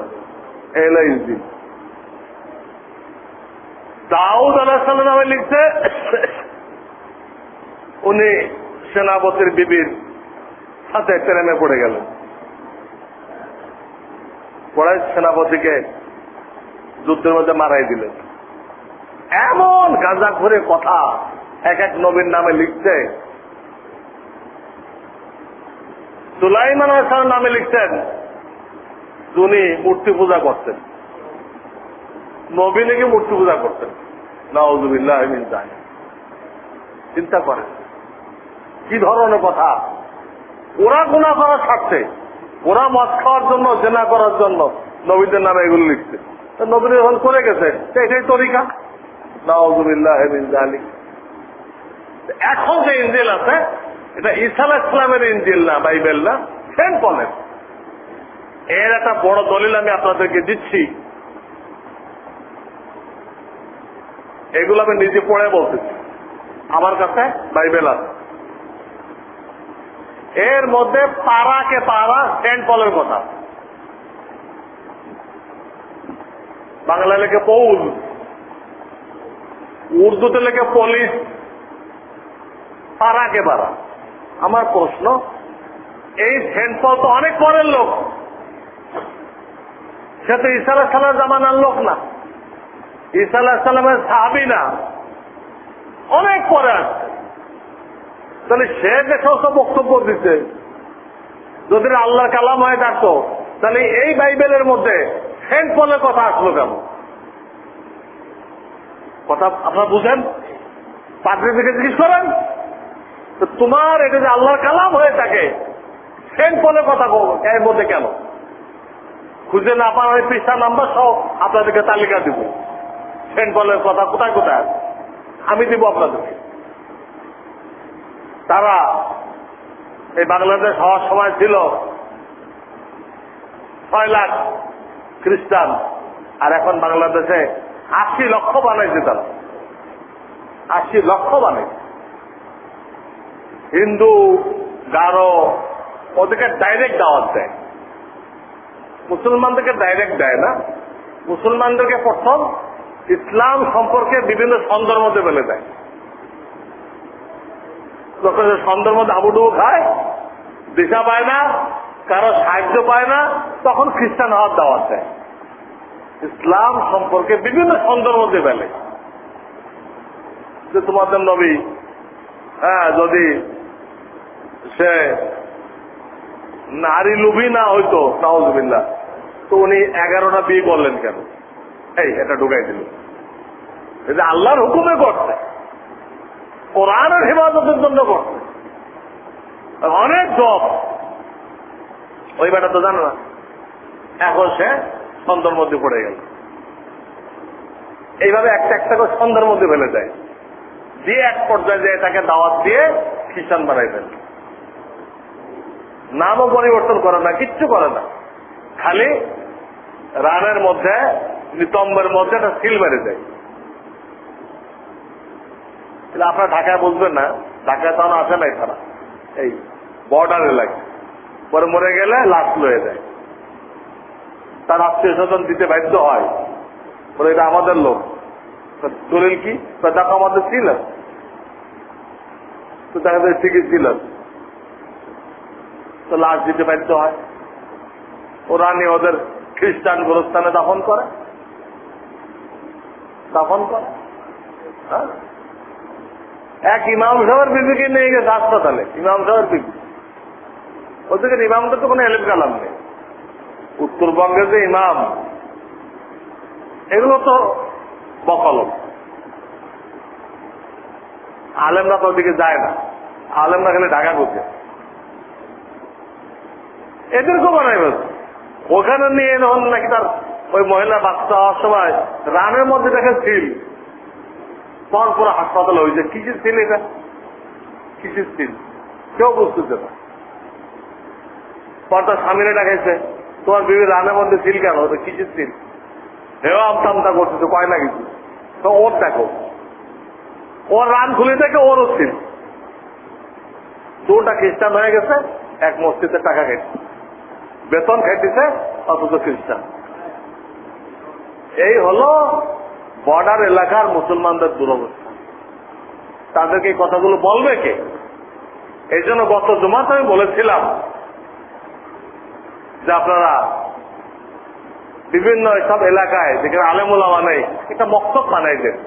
এলো ইউজিন দাউদ আলাহিসাল্লাম নামে লিখছে, উনি সেনাপতির বিবির সাথে ট্রেনে পড়ে গেলেন। পড়ে সেনাপতিকে যুদ্ধের মধ্যে মারাই দিলেন। এমন গাঁজা ঘুরে কথা এক এক নবীর নামে লিখছে। সুলাইমান নামে লিখছেন উনি মূর্তি পূজা করতেন। নবী নাকি মূর্তি পূজা করতেন। নাউজুবিল্লাহ চিন্তা করেন। কি ধরনের কথা? ওরা গুণা করার স্বার্থে। ওরা মদ খাওয়ার জন্য, জেনা করার জন্য নবীদের নামে এগুলো লিখছে। নবীন এখন করে গেছে। এটাই তরিকা। নাউজুবিল্লাহ জানি এখন যে ইঞ্জিল আছে, এটা ইসাল ইসলামের ইঞ্জিল না, বাইবেল না সেন্ট পলের এর একটা বড় দলিল আমি আপনাদেরকে দিচ্ছি। এগুলো আমি নিজে পড়ে বলতেছি। আমার কাছে বাইবেল আছে। এর মধ্যে পাড়াকে পাড়া সেন্ট পলের কথা। বাংলা লেখে পৌল। উর্দুতে লেখে পুলিশ। পাড়াকে পাড়া আমার প্রশ্ন, এই সেন্ট পল তো অনেক পরের লোক। সে তো ইশারা সালার জামানার লোক না। ঈসা আল্লাহ সাল্লামের সাহাবি না। অনেক পরে আসছে। তাহলে সে যে সমস্ত বক্তব্য দিতে যদি আল্লাহ কালাম হয়ে থাকতো তাহলে এই বাইবেলের মধ্যে সেন্ট পলের কথা আসলো কেন? কথা আপনারা বুঝেন? পাত্রী থেকে জিজ্ঞেস করেন? তো তোমার এটা যে আল্লাহর কালাম হয়ে থাকে, সেন্ট পলের কথা এর মধ্যে কেন? খুঁজে না পাওয়ার ওই পৃষ্ঠা নাম্বার সহ আপনাদেরকে তালিকা দিব। পলের কথা কোথায় কোথায়? আমি দিব আপনাদেরকে। তারা এই বাংলাদেশ হওয়ার সময় ছিল ছয় লাখ খ্রিস্টান, আর এখন বাংলাদেশে আশি লক্ষ বানাইছে তারা। আশি লক্ষ বানাইছে। হিন্দু, গারো, ওদেরকে ডাইরেক্ট দাওয়াত দেয়। মুসলমানদেরকে ডাইরেক্ট দেয় না। মুসলমানদেরকে প্রথম ইসলাম সম্পর্কে বিভিন্ন ছন্দের মধ্যে ফেলে দেয়। যখন সে ছন্দের মধ্যে আবুডুবু খায়, দিশা পায় না, কারও সাহায্য পায় না, তখন খ্রিস্টান হওয়ার দাওয়াত দেয়। ইসলাম সম্পর্কে বিভিন্ন ছন্দের মধ্যে ফেলে যে তোমাদের নবী হ্যাঁ যদি সে নারী লুভি না হইতো নাহজবিল্লা তো উনি এগারোটা বিয়ে করলেন কেন? এই, এটা ঢুকাই দিল। এটা আল্লাহর হুকুমে করছে কোরআনের হেফাজতের জন্য করছে অনেক জব। ওই বেটা তো জানো না। এখন সে ছন্দের মধ্যে পড়ে গেল। এইভাবে একটা একটা করে ছন্দের মধ্যে ফেলে দেয়। দিয়ে এক পর্যায়ে যে তাকে দাওয়াত দিয়ে খ্রিস্টান বানাই ফেলে। নামও পরিবর্তন করে না, কিচ্ছু করে না। খালি রানের মধ্যে, নিতম্বের মধ্যে একটা সিল মেরে দেয়। এটা আপনার ঢাকায় বুঝবেন না। ঢাকায় তখন আসে নাই তারা এই বর্ডার এলাকা পরে মরে গেলে লাশ লয়ে দেয় তার আত্মীয় স্বজন দিতে বাধ্য হয়। বলে এটা আমাদের লোক। দলিল কি? দেখো আমাদের ছিল। তো দেখা যায় ঠিকই ছিল। তো লাশ দিতে বাধ্য হয়। ওরা নিয়ে ওদের খ্রিস্টান গোরস্থানে দাফন করে। দাফন করে। হ্যাঁ? এক ইমাম সাহেবের বিবিকে নিয়ে গেছে হাসপাতালে, ইমাম সাহেবের বিবি। ওদিকে ইমামটা তো কোনো এলেম কালাম নেই। উত্তরবঙ্গের যে ইমাম, এগুলো তো বকলম। আলেমরা তো ওদিকে যায় না। আলেমরা খালি ঢাকা করছে এদেরকেও বানাই ওখানে নিয়ে যখন নাকি তার ওই মহিলা বাচ্চা হওয়ার সময় রানের মধ্যে দেখে সিল পর পর হাসপাতালে হয়েছে কিসের সিল এটা? কিসের সিল? কেউ বুঝতেছে না। পর তার স্বামীরা ডাকাইছে তোমার বিবি রানের মধ্যে সিল কেন? ওটা কিসের সিল? হেও আমতা কয় না কিছু। তো ওর দেখো, ওর রান খুলে দেখে ওরও সিল। তোরটা খ্রিস্টান হয়ে গেছে, এক মসজিদে টাকা খেয়েছে। বেতন খেটেছে অথচ খ্রিস্টান। এই হলো বর্ডার এলাকার মুসলমানদের দুরবস্থা। তাদেরকে এই কথাগুলো বলবে কে? এই জন্য গত জমাতে আমি বলেছিলাম যে আপনারা বিভিন্ন সব এলাকায়, যেখানে আলেমুলামা নেই, একটা মক্তব বানাই দেন।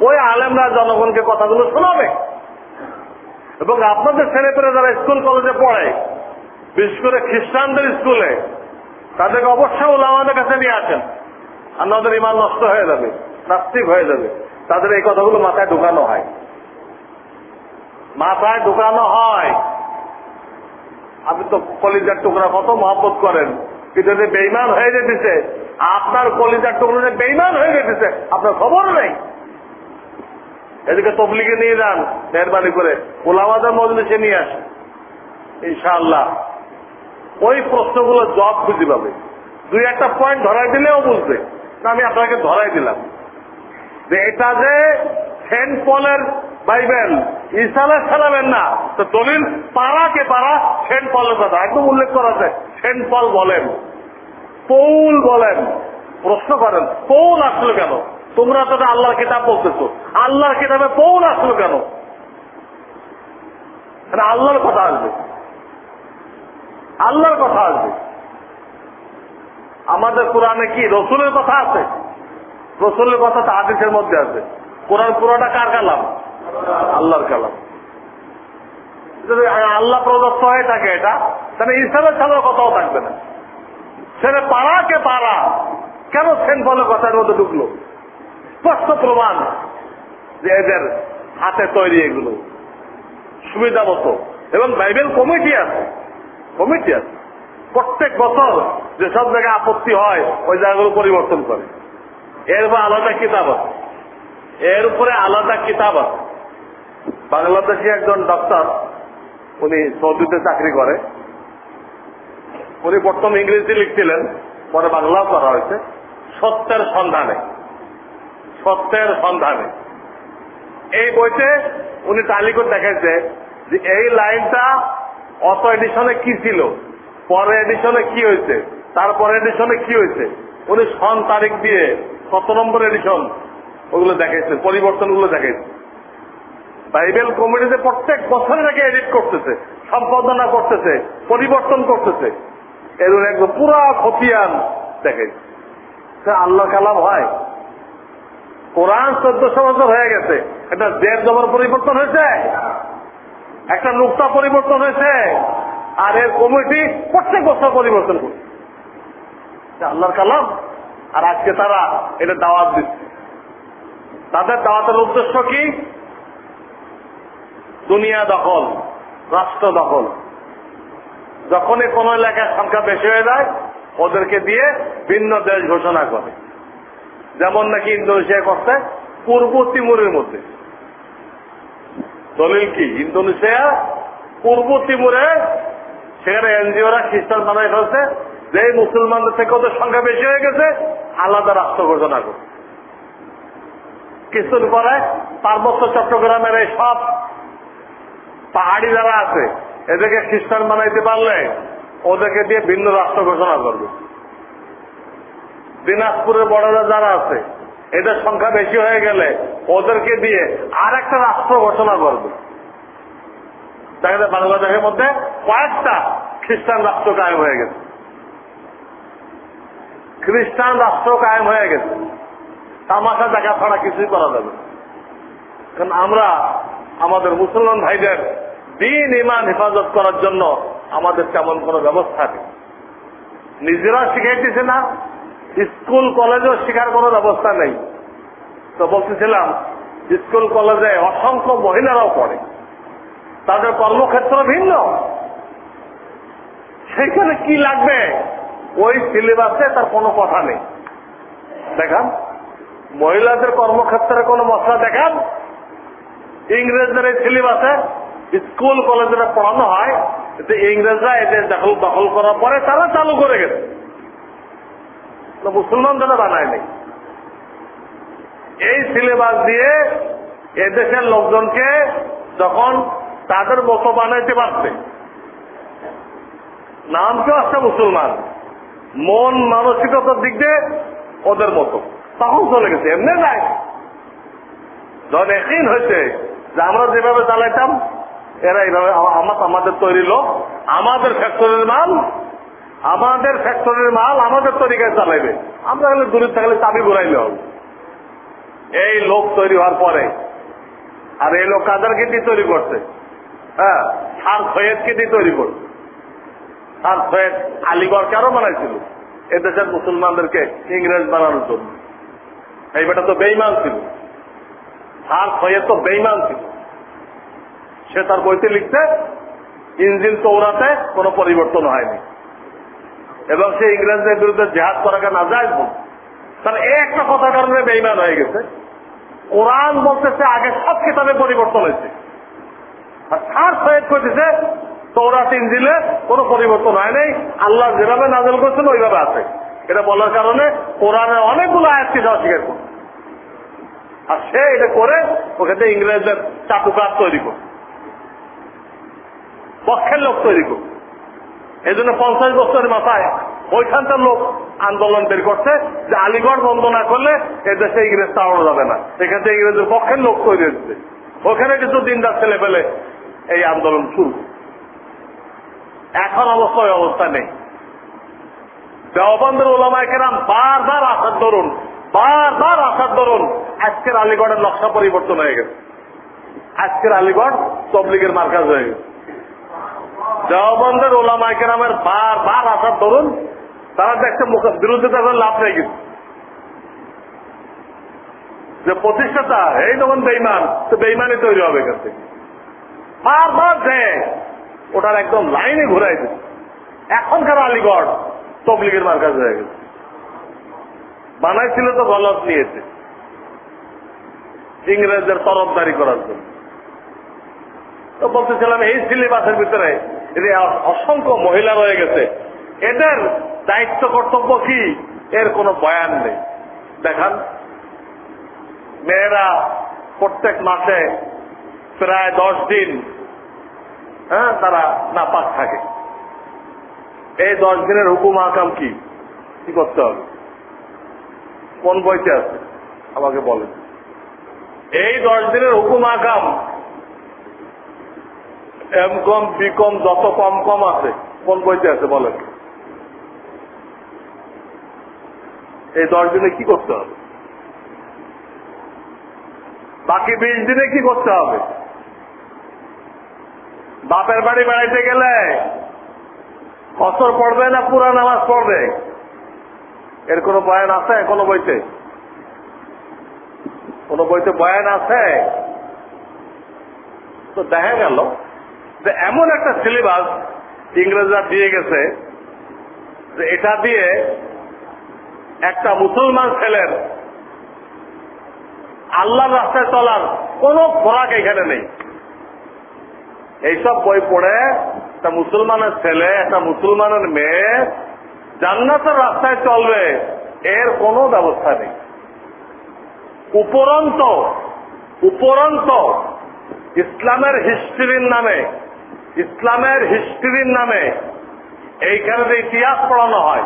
ওই আলেমরা জনগণকে কথাগুলো শোনাবে। এবং আপনাদের ছেলেপেলে যারা স্কুল কলেজে পড়ে, বিশেষ করে খ্রিস্টানদের স্কুলে, তাদেরকে অবশ্যই ওলামাদের কাছে নিয়ে আসেন। আর নদের ইমান নষ্ট হয়ে যাবে। নাস্তিক হয়ে যাবে। তাদের এই কথাগুলো মাথায় ঢুকানো হয়। মাথায় ঢুকানো হয়। আপনি তো কলিজার টুকরা কত মহব্বত করেন। কিন্তু বেইমান হয়ে যেতেছে। আপনার কলিজার টুকরা বেইমান হয়ে যেতেছে আপনার খবর নেই। এদিকে তবলিগে নিয়ে যান, মেহরবানি করে। ওলামাদের মজলিসে নিয়ে আসে ইনশাআল্লাহ। ওই প্রশ্নগুলো জব খুঁজে পাবে। দুই একটা পয়েন্ট ধরাই দিলেও বুঝবে। না, আমি আপনাকে ধরাই দিলাম। যে এটা যে সেন্ট পলের বাইবেল ইসালা সালামের না। তো দলিল পাড়াকে পাড়া? সেন্ট পলের কথা। একদম উল্লেখ করা আছে। সেন্ট পল বলেন, পৌল বলেন। প্রশ্ন করেন, পৌল আসলো কেন? তোমরা তো আল্লাহর কিতাব বলতেছো। আল্লাহর কিতাবে পৌল আসলো কেন? আল্লাহর কথা আসবে। আল্লাহর কথা আসবে। আমাদের কোরআনে কি? রসুলের কথা আছে? রসুলের কথা তো আদেশের মধ্যে আছে। কোরআন পুরোটা কার কালাম? আল্লাহর কালাম। আল্লাহ প্রদত্ত হয়ে থাকে এটা। তাহলে ইসলামের ছাড়ার কথাও থাকবে না। ছেলে পাড়াকে পাড়া? কেন সেন বলে কথার মধ্যে ঢুকলো? স্পষ্ট প্রমাণ যে এদের হাতে তৈরি এগুলো। সুবিধা মতো। এবং বাইবেল কমিটি আছে। কমিটি আছে। প্রত্যেক বছর যেসব জায়গায় আপত্তি হয়, ওই জায়গাগুলো পরিবর্তন করে। এর আলাদা কিতাব আছে। এর উপরে আলাদা কিতাব আছে। বাংলাদেশি একজন ডক্টর উনি সৌদিতে চাকরি করে। উনি প্রথম ইংরেজি লিখছিলেন, পরে বাংলাও করা হয়েছে। সত্যের সন্ধানে। সত্যের সন্ধানে। এই বইতে উনি তালিকা দেখেছে যে এই লাইনটা অত এডিশনে কি ছিল পরে এডিশনে কি হয়েছে তারপরে এডিশনে কি হয়েছে। উনি সন তারিখ দিয়ে কত নম্বর এডিশন ওগুলো দেখাইছে পরিবর্তনগুলো দেখাইছে। বাইবেল কমিটিতে প্রত্যেক বছর থেকে এডিট করতেছে, সম্পাদনা করতেছে, পরিবর্তন করতেছে। এর একদম পুরা খতিয়ান দেখাইছে। আল্লাহ কালাম হয়। কোরআন চোদ্দশো বছর হয়ে গেছে। একটা জের জবর পরিবর্তন হয়েছে? একটা নুক্তা পরিবর্তন হয়েছে? আর এর কমিটি প্রত্যেক বছর পরিবর্তন করছে। আল্লাহর কালাম, আর আজকে তারা এটা দাওয়াত দিচ্ছে। তাদের দাওয়াতের উদ্দেশ্য কি? দুনিয়া দখল, রাষ্ট্র দখল। যখনই কোন এলাকার সংখ্যা বেশি হয়ে যায়, ওদেরকে দিয়ে ভিন্ন দেশ ঘোষণা করে। যেমন নাকি ইন্দোনেশিয়া করছে, পূর্ব তিমুরের মধ্যে। দলিল কি? ইন্দোনেশিয়া, পূর্ব তিমুরে, সেখানে এনজিওরা খ্রিস্টান বানাই ফেলছে যে মুসলমানদের থেকে ওদের সংখ্যা বেশি হয়ে গেছে, আলাদা রাষ্ট্র ঘোষণা করছে কিছুদিন পরে পার্বত্য চট্টগ্রামের এই সব পাহাড়ি যারা আছে, এদেরকে খ্রিস্টান বানাইতে পারলে ওদেরকে দিয়ে ভিন্ন রাষ্ট্র ঘোষণা করবে। দিনাজপুরের বড়রা যারা আছে, এদের সংখ্যা বেশি হয়ে গেলে ওদেরকে দিয়ে আর একটা রাষ্ট্র ঘোষণা করবে। দেখা যায় বাংলাদেশের মধ্যে কয়েকটা খ্রিস্টান রাষ্ট্র কায়েম হয়ে গেছে। খ্রিস্টান রাষ্ট্র কায়েম হয়ে গেছে। তামাশা দেখা ছাড়া কিছুই করা যাবে। কারণ আমরা আমাদের মুসলমান ভাইদের দিন ইমান হেফাজত করার জন্য আমাদের তেমন কোনো ব্যবস্থা নেই। নিজেরা শিখাইতেছে না, স্কুল, কলেজেও শেখার কোনো ব্যবস্থা নেই। তো বলতেছিলাম, স্কুল, কলেজে অসংখ্য মহিলারাও পড়ে। তাদের কর্মক্ষেত্র ভিন্ন। সেখানে কি লাগবে? ওই সিলেবাসে তার কোনো কথা নেই। দেখান। মহিলাদের কর্মক্ষেত্রে কোনো মশলা দেখান। ইংরেজদের এই সিলেবাসে স্কুল কলেজে পড়ানো হয়, এতে ইংরেজরা এদের দখল দখল করার পরে তারা চালু করে গেছে। মুসলমান যারা বানায় নেই। এই সিলেবাস দিয়ে এদেশের লোকজনকে যখন তাদের মতো বানাইতে পারছে, নাম কেউ একটা মুসলমান। মন মানসিকতার দিক দিয়ে ওদের মতো। তখন চলে গেছে, এমনি নাই। যখন একদিন হয়েছে যে আমরা যেভাবে চালাইতাম, এরা এইভাবে আমাদের তৈরি লোক, আমাদের ফ্যাক্টরির মাল, আমাদের ফ্যাক্টরির মাল আমাদের তরিকায় চালাইবে। আমরা হলে দূরে থাকলে চাবি ঘুরাইলে হবে। এই লোক তৈরি হওয়ার পরে, আর এই লোক কাদেরকে দিয়ে তৈরি করছে? হ্যাঁ সার সৈয়দকে দিয়ে তৈরি করছে। সার সৈয়দ আলিগড়কে আরও বানাইছিল? এদেশের মুসলমানদেরকে ইংরেজ বানানোর জন্য। এই বেটা তো বেইমান ছিল। সার সৈয়দ তো বেইমান ছিল। সে তার বইতে লিখতে ইঞ্জিন তৌরাতে কোনো পরিবর্তন হয়নি। এবং সে ইংরেজদের বিরুদ্ধে জেহাদ করাকে না যায় তার একটা কথা কারণে বেইমান হয়ে গেছে। কোরআন বলতেছে, আগে সব কিতাবে পরিবর্তন হয়েছে। আর সার সৈয়দ করতেছে তৌরাত দিলে কোনো পরিবর্তন হয় নাই। আল্লাহ যেভাবে নাজল করছেন, ওইভাবে আছে। এটা বলার কারণে কোরআনের অনেকগুলো আয়াতকে অস্বীকার করছে আর সে এটা করে ওখানে ইংরেজদের চাটুকার তৈরি করছে পক্ষের লোক তৈরি করছে এই জন্য পঞ্চাশ বছরের মাথায় ওইখানকার লোক আন্দোলন বের করছে যে আলিগড় বন্ধ না করলে এদেশে ইংরেজ তাড়ানো যাবে না। এখান ইংরেজের পক্ষের লোক তৈরি হচ্ছে। ওখানে কিছু দিনদার ছেলে পেলে এই আন্দোলন শুরু। এখন অবস্থা অবস্থা নেই। দেওবন্দের ওলামায় কেরাম বারবার আসার ধরুন বারবার আসার ধরুন আজকের আলিগড়ের নকশা পরিবর্তন হয়ে গেছে। আজকের আলিগড় তবলিগের মার্কাজ হয়ে গেছে। দেওবন্দের ওলামায় কেরামের বার বার আসার ধরুন তারা দেখছে বিরোধিতা করে লাভ নেই কিন্তু। যে প্রতিষ্ঠাতা, এই যখন বেইমান তো বেইমানই তৈরি হবে এখান থেকে। বারবার দেয় ওটার একদম লাইনে ঘুরাই দিচ্ছে এখনকার আলিগড় তবলিগের মার্কাজ হয়ে গেছে। বানাইছিল তো গলত নিয়েছে। ইংরেজদের তরফদারি করার জন্য। তো বলতেছিলাম, এই সিলেবাসের ভিতরে অসংখ্য মহিলা রয়ে গেছে, এদের দায়িত্ব কর্তব্য কি? এর কোনো বয়ান নেই। দেখান। মেয়েরা প্রত্যেক মাসে প্রায় দশ দিন হ্যাঁ তারা নাপাক থাকে। এই দশ দিনের হুকুম আকাম কি? কি করতে হবে? কোন বইতে আছে? আমাকে বলেন। এই দশ দিনের হুকুম আকাম এম কম, বি কম, যত কম কম আছে, কোন বইতে আছে বলেন? এই দশ দিনে কি করতে হবে? বাকি বিশ দিনে কি করতে হবে? বাপের বাড়ি বেড়াইতে গেলে অসর পড়বে না পুরা নামাজ পড়বে? এর কোন বয়ান আছে কোন বইতে? কোন বইতে বয়ান আছে? তো দেখা গেল যে এমন একটা সিলেবাস ইংরেজরা দিয়ে গেছে যে এটা দিয়ে একটা মুসলমান ছেলের আল্লাহর রাস্তায় চলার কোন খোরাক এখানে নেই। এইসব বই পড়ে একটা মুসলমানের ছেলে, একটা মুসলমানের মেয়ে জান্নাতের রাস্তায় চলবে, এর কোনো ব্যবস্থা নেই। উপরন্ত উপরন্ত ইসলামের হিস্ট্রির নামে, ইসলামের হিস্ট্রির নামে এইখানে যে ইতিহাস পড়ানো হয়।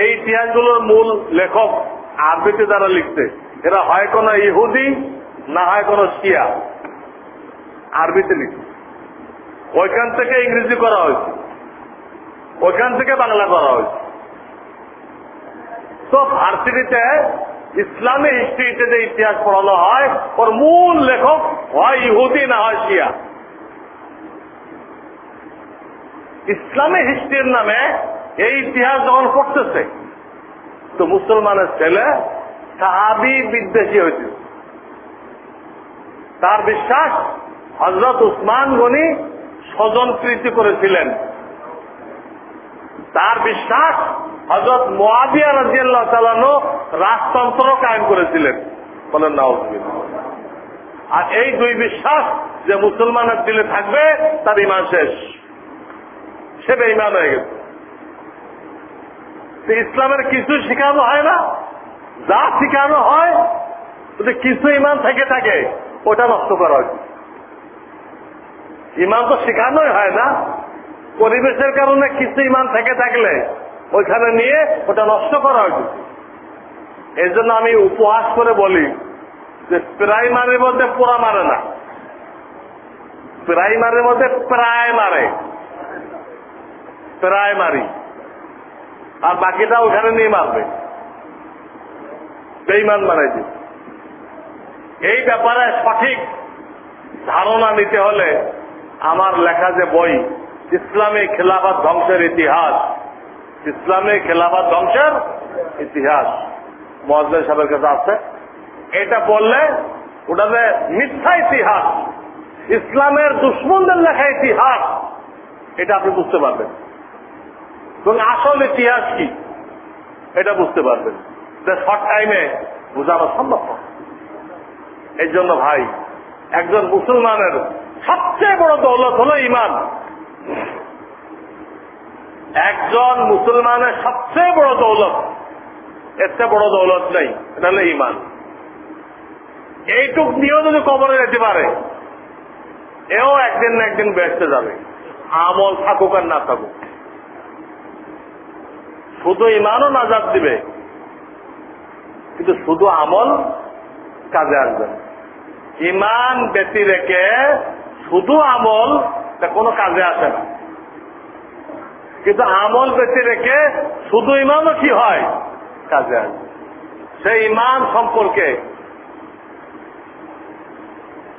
এই ইতিহাসগুলোর মূল লেখক আরবিতে যারা লিখছে। এরা হয় কোনো ইহুদি, না হয় কোনো শিয়া। আরবিতে লিখছে ওইখান থেকে ইংরেজি করা হয়েছে। ওইখান থেকে বাংলা করা হয়েছে। তো ভার্সিটিতে ইসলামী হিস্ট্রিতে যে ইতিহাস পড়ানো হয়, ওর মূল লেখক হয় ইহুদি না হয় শিয়া। ইসলামী হিস্ট্রির নামে এই ইতিহাস যখন পড়তেছে, তো মুসলমানের ছেলে সাহাবি বিদ্বেষী হয়েছে তার বিশ্বাস হজরত উসমান গনি স্বজন প্রীতি করেছিলেন। তার বিশ্বাস হজরত মোয়াবিয়া রাজিয়াল্লাহ চালানো রাজতন্ত্র কায়েম করেছিলেন। বলেন না আর এই দুই বিশ্বাস যে মুসলমানের দিলে থাকবে, তার ইমান শেষ। সে বেইমান হয়ে গেছে। ইসলামের কিছু শেখানো হয় না। যা শেখানো হয়, যদি কিছু ইমান থেকে থাকে, ওটা নষ্ট করা হয় ইমান তো শেখানোই হয় না। পরিবেশের কারণে কিছু ইমান থেকে থাকলে ওইখানে নিয়ে ওটা নষ্ট করা হয়েছে। এই জন্য আমি উপহাস করে বলি যে প্রাইমারির মধ্যে পোড়া মারে না। প্রাইমারির মধ্যে প্রায় মারে। প্রায় মারি আর বাকিটা ওখানে নিয়ে মারবে। বেইমান মারাইছে এই ব্যাপারে সঠিক ধারণা নিতে হলে আমার লেখা যে বই, ইসলামী খেলাফাত ধ্বংসের ইতিহাস। ইসলামী খেলাফাত ধ্বংসের ইতিহাস। মহাজের সাহেবের কাছে আছে। এটা বললে ওটাতে মিথ্যা ইতিহাস। ইসলামের দুশ্মনদের লেখা ইতিহাস। এটা আপনি বুঝতে পারবেন। এবং আসল ইতিহাস কি? এটা বুঝতে পারবেন। শর্ট টাইমে বোঝানো সম্ভব এই জন্য ভাই, একজন মুসলমানের সবচেয়ে বড় দৌলত হল ইমান একজন মুসলমানের সবচেয়ে বড় দৌলত এতে বড় দৌলত নেই, এটা হলো ইমান এইটুক নিয়েও যদি কবরে যেতে পারে, এও একদিন না একদিন বেসতে যাবে। আমল থাকুক আর না থাকুক। শুধু ইমানও নাজাদ দিবে, কিন্তু শুধু আমল কাজে আসবে ইমান ব্যতি রেখে শুধু আমল তা কোনো কাজে আসে না। কিন্তু আমল বেঁচে রেখে শুধু ইমানও কি হয়? কাজে আসবে সেই ইমান সম্পর্কে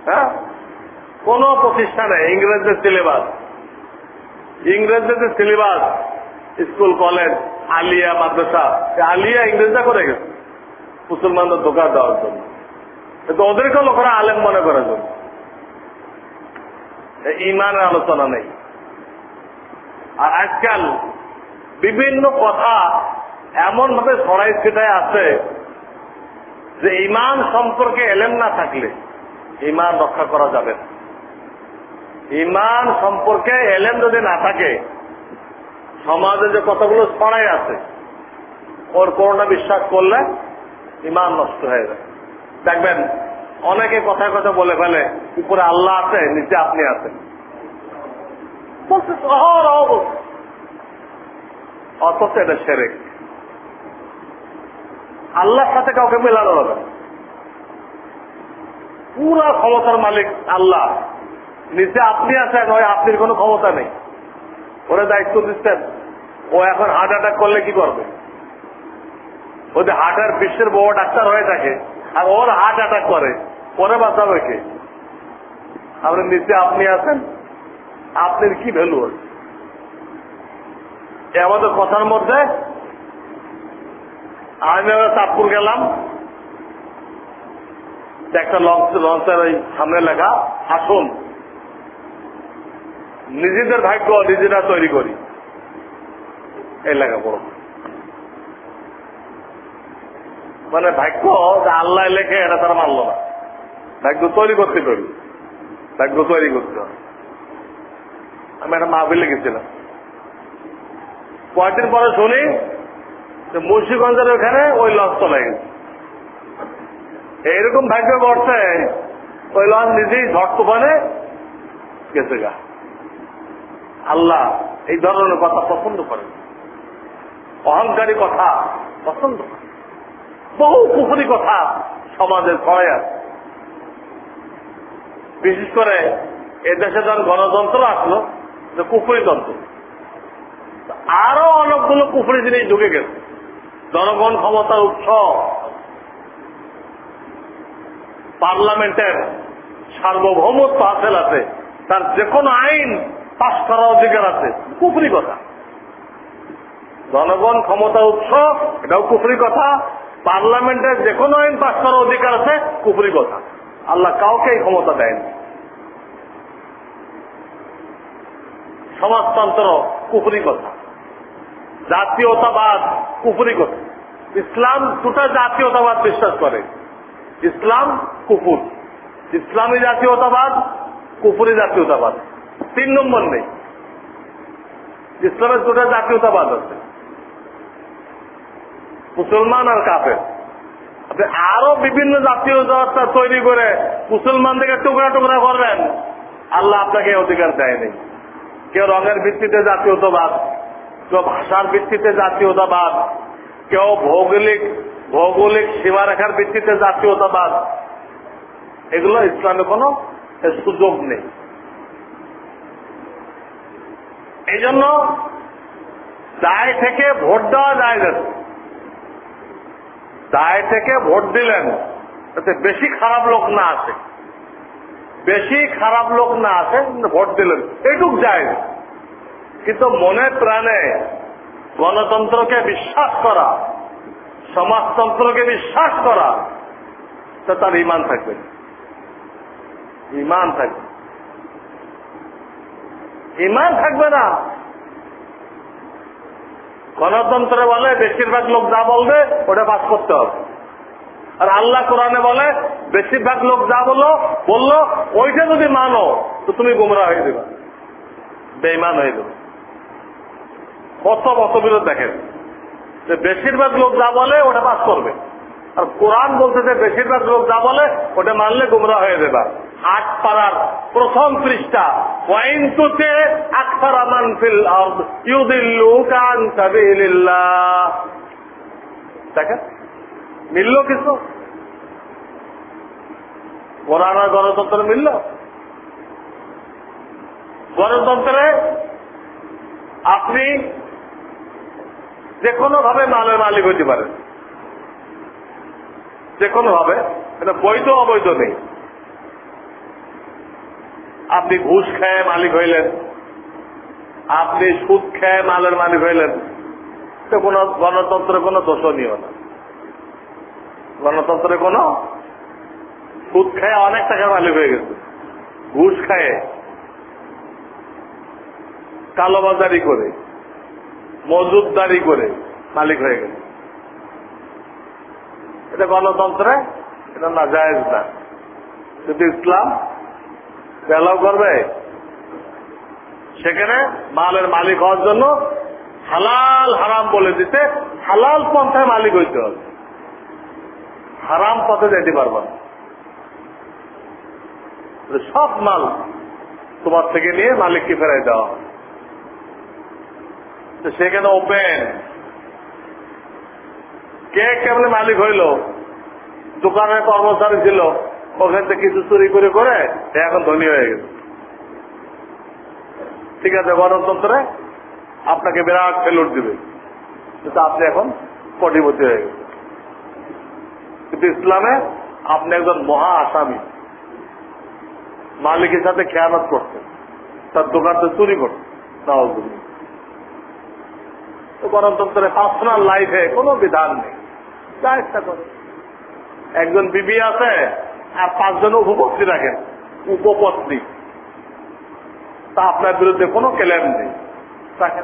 হ্যাঁ? কোন প্রতিষ্ঠানে, ইংরেজদের সিলেবাস, ইংরেজদের যে syllabus, school, college, Alia, madrasa Alia ইংরেজরা করে গেছে, মুসলমানদের দোকান দেওয়ার জন্য। কিন্তু লোকেরা আলেম মনে করার জন্য। ইমানের আলোচনা নেই। আর আজকাল বিভিন্ন কথা এমন ভাবে ছড়াই ছিটায় আছে যে ইমান সম্পর্কে এলেম না থাকলে ইমান রক্ষা করা যাবে না। ইমান সম্পর্কে এলেম যদি না থাকে, সমাজে যে কথাগুলো ছড়াই আছে, ওর করোনা বিশ্বাস করলে ইমান নষ্ট হয়ে যায়। দেখবেন অনেকে কথায় কথা বলে ফেলে, উপরে আল্লাহ আছে, নিচে আপনি আছেন। অথচ এটা সেরে আল্লাহর সাথে কাউকে মেলানো হবে। পুরা ক্ষমতার মালিক আল্লাহ। নিচে আপনি আছেন, ওই আপনার কোনো ক্ষমতা নেই। ওরা দায়িত্ব দিচ্ছেন। ও এখন হার্ট অ্যাটাক করলে কি করবে? ওদের হার্টের বিশ্বের বড় ডাক্তার হয়ে থাকে। আর ওর হার্ট অ্যাটাক করে। পরে বাঁচাবে কে? আপনার নিচে আপনি আছেন? আপনার কি ভ্যালু আছে আমাদের কথার মধ্যে, আমি চাঁদপুর গেলাম। একটা লঞ্চ লঞ্চের ওই সামনে লেখা আসুন নিজেদের ভাগ্য নিজেরা তৈরি করি। এই লেখা পড়ো। মানে ভাগ্য যে আল্লাহ লেখে এটা তারা মানল না। ভাগ্য তৈরি করতে পারি। ভাগ্য তৈরি করতে হবে। আমি একটা মা মাহফিলে গেছিলাম। কয়েকদিন পরে শুনি যে মুন্সিগঞ্জের ওখানে ওই লঞ্চ চলে গেছে। এইরকম ভাগ্য করছে ওই লঞ্চ নিজেই ঝড় তুফানে গেছে গা। আল্লাহ এই ধরনের কথা পছন্দ করেন। অহংকারী কথা পছন্দ করে বহু পুকুরি কথা সমাজের ছড়ায় আছে। বিশেষ করে এদেশে যখন গণতন্ত্র আসলো, যে কুফুরি তন্ত্র আরও অনেকগুলো কুফুরি জিনিস ঢুকে গেছে। জনগণ ক্ষমতার উৎস, পার্লামেন্টের সার্বভৌমত্ব হাসেল আছে, তার যে কোনো আইন পাশ করার অধিকার আছে, কুফরি কথা। জনগণ ক্ষমতা উৎস, এটাও কুফরি কথা পার্লামেন্টের যে কোনো আইন পাশ করার অধিকার আছে, কুফরি কথা। আল্লাহ কাউকে ক্ষমতা দেয়নি। সমাজতন্ত্র কুফরি কথা। জাতীয়তাবাদ কুফরি কথা। ইসলাম দুটা জাতীয়তাবাদ বিশ্বাস করে। ইসলাম কুকুর ইসলামী জাতীয়তাবাদ কুকুরি জাতীয়তাবাদ। তিন নম্বর নেই। ইসলামের দুটা জাতীয়তাবাদ আছে। মুসলমান আর কাফের। আপনি আরও বিভিন্ন জাতীয় জাতীয়তা তৈরি করে মুসলমান থেকে টুকরা টুকরা করবেন, আল্লাহ আপনাকে অধিকার দেয়নি। কেউ রঙের ভিত্তিতে জাতীয়তাবাদ, কেউ ভাষার ভিত্তিতে জাতীয়তাবাদ, কেউ ভৌগোলিক ভৌগোলিক সীমারেখার ভিত্তিতে জাতীয়তাবাদ। এগুলো ইসলামে কোনো সুযোগ নেই। এই জন্য দায় থেকে ভোট দেওয়া যায় না। দায় থেকে ভোট দিলেন যাতে বেশি খারাপ লোক না আসে। বেশি খারাপ লোক না আসে ভোট দিলেন। এইটুক যায়। কিন্তু মনে প্রাণে গণতন্ত্রকে বিশ্বাস করা, সমাজতন্ত্রকে বিশ্বাস করা, তা তার ইমান থাকবে। ইমান থাকবে। ইমান থাকবে না। গণতন্ত্রে বলে বেশিরভাগ লোক যা বলবে, ওটা পাস করতে হবে। আর আল্লাহ কোরআনে বলে, বেশিরভাগ লোক যা বলল বলল, ওইটা যদি মানো, তো তুমি গুমরা হয়ে দেবে বেইমান হয়ে দেবে কত মতবিরোধ দেখেন। যে বেশিরভাগ লোক যা বলে, ওটা পাস করবে। আর কোরআন বলতে যে বেশিরভাগ লোক যা বলে, ওটা মানলে গুমরা হয়ে দেবা আট পাড়ার প্রথম পৃষ্ঠা ওয়াইন তুতে আখতার আমান ফিল ইউদিল্লু কান সাবিলিল্লাহ। দেখেন, মিলল কিছু? কোরআন আর গণতন্ত্র মিলল? গণতন্ত্রে আপনি যে কোনো ভাবে মালের মালিক হইতে পারেন। যে কোনো ভাবে এটা বৈধ অবৈধ নেই। আপনি ঘুষ খেয়ে মালিক হইলেন। আপনি সুদ খেয়ে মালের মালিক হইলেন। তো কোন গণতন্ত্রের কোনো দোষণীয় না। গণতন্ত্রে কোন সুদ খেয়ে অনেক টাকার মালিক হয়ে গেছে। ঘুষ খায়, কালোবাজারি করে মজুদদারি করে মালিক হয়ে গেছে। এটা গণতন্ত্রে, এটা না, জায়েজ না। কিন্তু ইসলাম অ্যালাউ করবে। সেখানে মালের মালিক হওয়ার জন্য হালাল হারাম বলে দিতে হালাল পন্থায় মালিক হইতে হবে। হারাম পথে যেতে পারবা না। সব মাল তোমার থেকে নিয়ে মালিককে ফেরাই দেওয়া সেখানে ওপেন কে কেমনি মালিক হইল? দোকানের কর্মচারী ছিল। ওখান থেকে কিছু চুরি করে করে এখন ধনী হয়ে গেছে। ঠিক আছে, গণতন্ত্রে আপনাকে বিরাট ফেলুট দিবে। কিন্তু আপনি এখন কোটিপতি হয়ে গেছে কিন্তু ইসলামে আপনি একজন মহা আসামি। মালিকের সাথে খেয়ানত করতেন। তার দোকানতে চুরি করতেন। তো গণতন্ত্রের পার্সোনাল লাইফে কোনো বিধান নেই। একজন বিবি আছে আর পাঁচজন উপপত্নী রাখেন। উপপত্নী। তা আপনার বিরুদ্ধে কোনো ক্লেম নেই। রাখেন।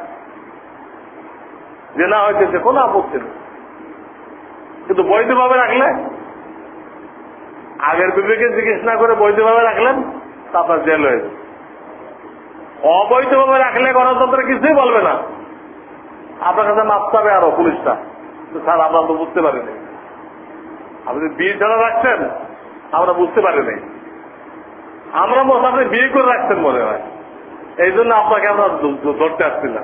যে না হইতেছে কোনো আপত্তি নেই। কিন্তু বৈধভাবে রাখলে? আগের বিবেকে জিজ্ঞেস না করে বৈধভাবে রাখলেন তারপর জেল হয়ে যাবে। অবৈধভাবে রাখলে গণতন্ত্র কিছুই বলবে না। আপনার কাছে মাপ পাবে আরও পুলিশটা। তো স্যার, আমরা তো বুঝতে পারিনি। আপনি বিয়ে ছাড়া রাখছেন আমরা বুঝতে পারিনি আমরা মনে আপনি বিয়ে করে রাখছেন মনে হয়। এই জন্য আপনাকে আমরা ধরতে আসছিলাম।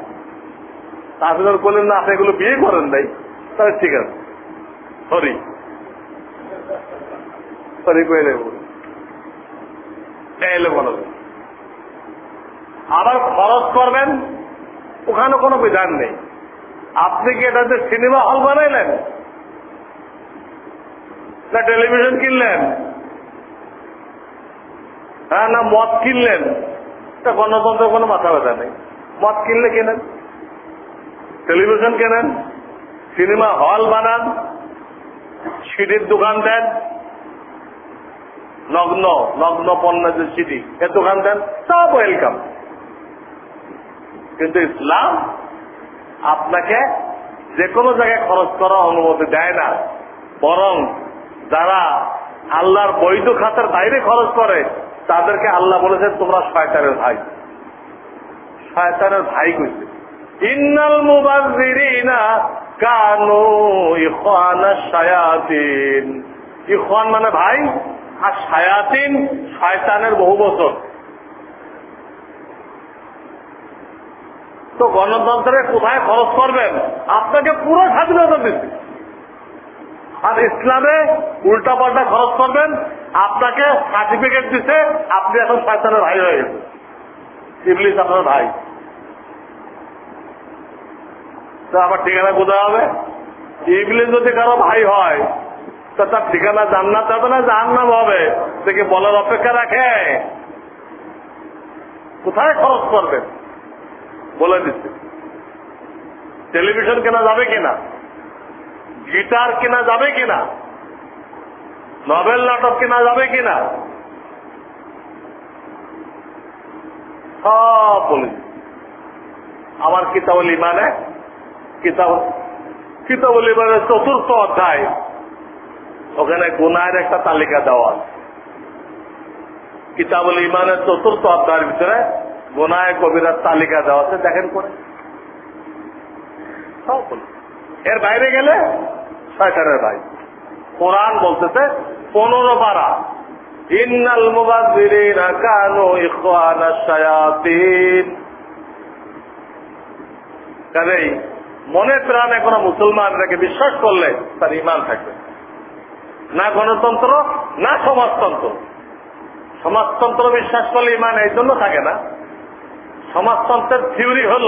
আপনি যখন বললেন, না, আপনি এগুলো বিয়ে করেন নাই। তাহলে ঠিক আছে। সরি সরি করে এলো বলো। আবার খরচ করবেন, ওখানে কোনো বিধান নেই। আপনি কি এটাতে সিনেমা হল বানাইলেন? না টেলিভিশন কিনলেন? হ্যাঁ না, মদ কিনলেন। এটা গণতন্ত্রের কোনো মাথা ব্যথা নেই। মদ কিনলে কেনেন? টেলিভিশন কেনেন? সিনেমা হল বানান? সিঁড়ির দোকান দেন? নগ্ন নগ্ন পণ্য যে সিটি এর দোকান দেন? সব ওয়েলকাম। কিন্তু ইসলাম আপনাকে যে কোনো জায়গায় খরচ করার অনুমতি দেয় না। বরং যারা আল্লাহর বৈধ খাতার বাইরে খরচ করে তাদেরকে আল্লাহ বলেছেন, তোমরা শয়তানের ভাই। শয়তানের ভাই কইছে ইন্নাল মুবাজ্জিরিনা কানু ইখওয়ানা শায়াতিন। ইখওয়ান মানে ভাই, আর শায়াতিন শয়তানের বহু বছর। তো গণতন্ত্রে কোথায় খরচ করবেন? আপনাকে পুরো স্বাধীনতা দিচ্ছে। আর ইসলামে উল্টা পাল্টা খরচ করবেন? আপনাকে সার্টিফিকেট দিচ্ছে আপনি এখন শয়তানের ভাই হয়ে গেছেন। ইবলিস আপনার ভাই। তো আমার ঠিকানা কোথায় হবে? ইবলিস যদি কারও ভাই হয়, তো তার ঠিকানা জান্নাত হবে না জাহান্নাম হবে? দেখে বলার অপেক্ষা রাখে? কোথায় খরচ করবেন বলে দিচ্ছে। টেলিভিশন কেনা যাবে কিনা? গিটার কেনা যাবে কিনা? নভেল নাটক কেনা, যাবে কিনা সব বলে। আমার কিতাবল ইমানে কিতাব কিতাবল ইমানের চতুর্থ অধ্যায়, ওখানে গুনায়ের একটা তালিকা দেওয়া আছে কিতাবুল ইমানের চতুর্থ অধ্যায়ের ভিতরে গোনায় কবিরার তালিকা দেওয়া আছে, দেখেন করে। এর বাইরে গেলে সরকারের ভাই কোরআন বলতেছে পনেরো পারা। ইন্নাল কাজেই মনে প্রাণে কোনো মুসলমান এটাকে বিশ্বাস করলে তার ইমান থাকবে। না গণতন্ত্র, না সমাজতন্ত্র। সমাজতন্ত্র বিশ্বাস করলে ইমান এই জন্য থাকে না। সমাজতন্ত্রের থিওরি হল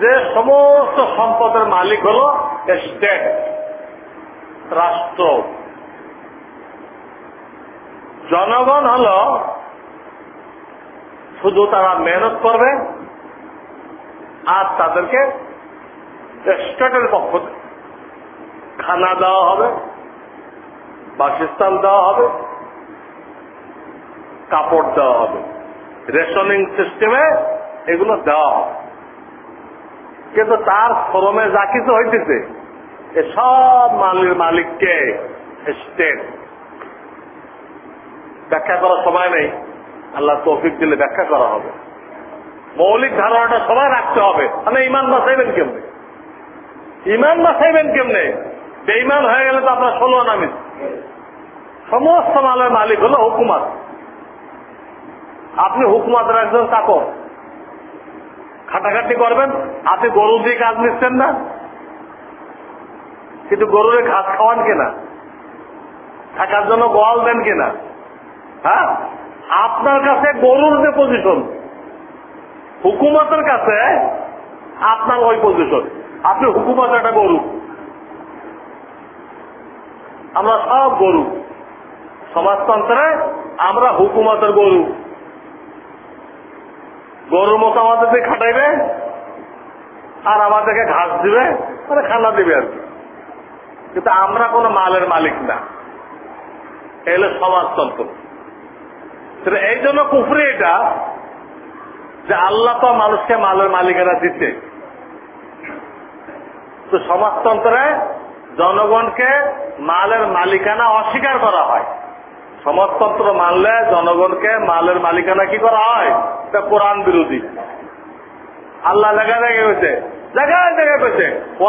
যে সমস্ত সম্পদের মালিক হল স্টেট। রাষ্ট্র। জনগণ হল, শুধু তারা মেহনত করবে আর তাদেরকে স্টেটের পক্ষ খানা দেওয়া হবে, বাসস্থান দেওয়া হবে, কাপড় দেওয়া হবে। রেশনিং সিস্টেমে এগুলো দেওয়া হবে। কিন্তু তার ফরমে যা কিছু হইতেছে সব মালির মালিককে স্টেট ব্যাখ্যা করার সময় নেই। আল্লাহ তৌফিক দিলে ব্যাখ্যা করা হবে। মৌলিক ধারণাটা সবাই রাখতে হবে। মানে ইমান বাঁচাইবেন কেমনে? ইমান বাঁচাইবেন কেমনে? বেইমান হয়ে গেলে তো আপনার ষোলো নামিত সমস্ত মালের মালিক হলো হুকুমাত। আপনি হুকুমাতের একজন চাকর। খাটাখাটি করবেন। আপনি গরু দিয়ে কাজ নিচ্ছেন না। কিন্তু গরুরে ঘাস খাওয়ান কিনা? থাকার জন্য গোয়াল দেন কিনা? হ্যাঁ? আপনার কাছে গরুর যে পজিশন হুকুমতের কাছে আপনার ওই পজিশন আপনি হুকুমত একটা গরু। আমরা সব গরু। সমাজতন্ত্রে আমরা হুকুমতের গরু। গরুর মতো আমাদেরকে খাটাইবে, আর আমাদেরকে ঘাস দিবে মানে খানা দিবে আর কি। কিন্তু আমরা কোনো মালের মালিক না। এলো সমাজতন্ত্র এই জন্য কুফরি এটা যে আল্লাহ তো মানুষকে মালের মালিকেরা দিচ্ছে তো সমাজতন্ত্রে জনগণকে মালের মালিকানা অস্বীকার করা হয়। সমাজতন্ত্র মানলে জনগণকে মালের মালিকানা কি করা হয়? এটা কোরআন বিরোধী। আল্লাহ জায়গা জায়গায় হয়েছে জায়গায় ও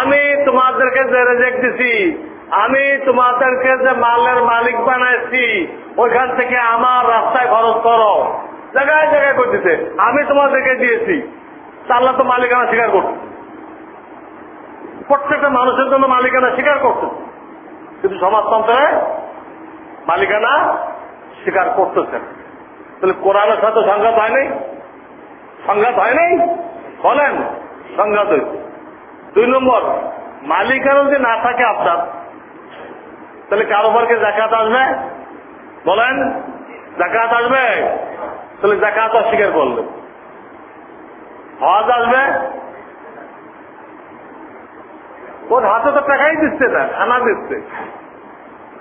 আমি তোমাদেরকে যে রেজেক দিছি, আমি তোমাদেরকে যে মালের মালিক বানাইছি, ওইখান থেকে আমার রাস্তায় খরচ করো। জায়গায় জায়গায় করতেছে আমি তোমাদেরকে দিয়েছি। তা আল্লাহ তো মালিকানা স্বীকার করত প্রত্যেকটা মানুষের জন্য মালিকানা স্বীকার করত কিন্তু সমাজতন্ত্রে মালিকানা স্বীকার করতেছে না। তাহলে কোরআনের সাথে সংঘাত হয় নাই? সংঘাত হয় নাই? বলেন, সংঘাত হয়েছে। দুই নম্বর মালিকানা যদি না থাকে আপনার তাহলে কারোবারকে জাকাত আসবে? বলেন, জাকাত আসবে? তাহলে জাকাত অস্বীকার করলেন। হজ আসবে? ওর হাতে তো টাকাই দিচ্ছে না, খানা দিচ্ছে।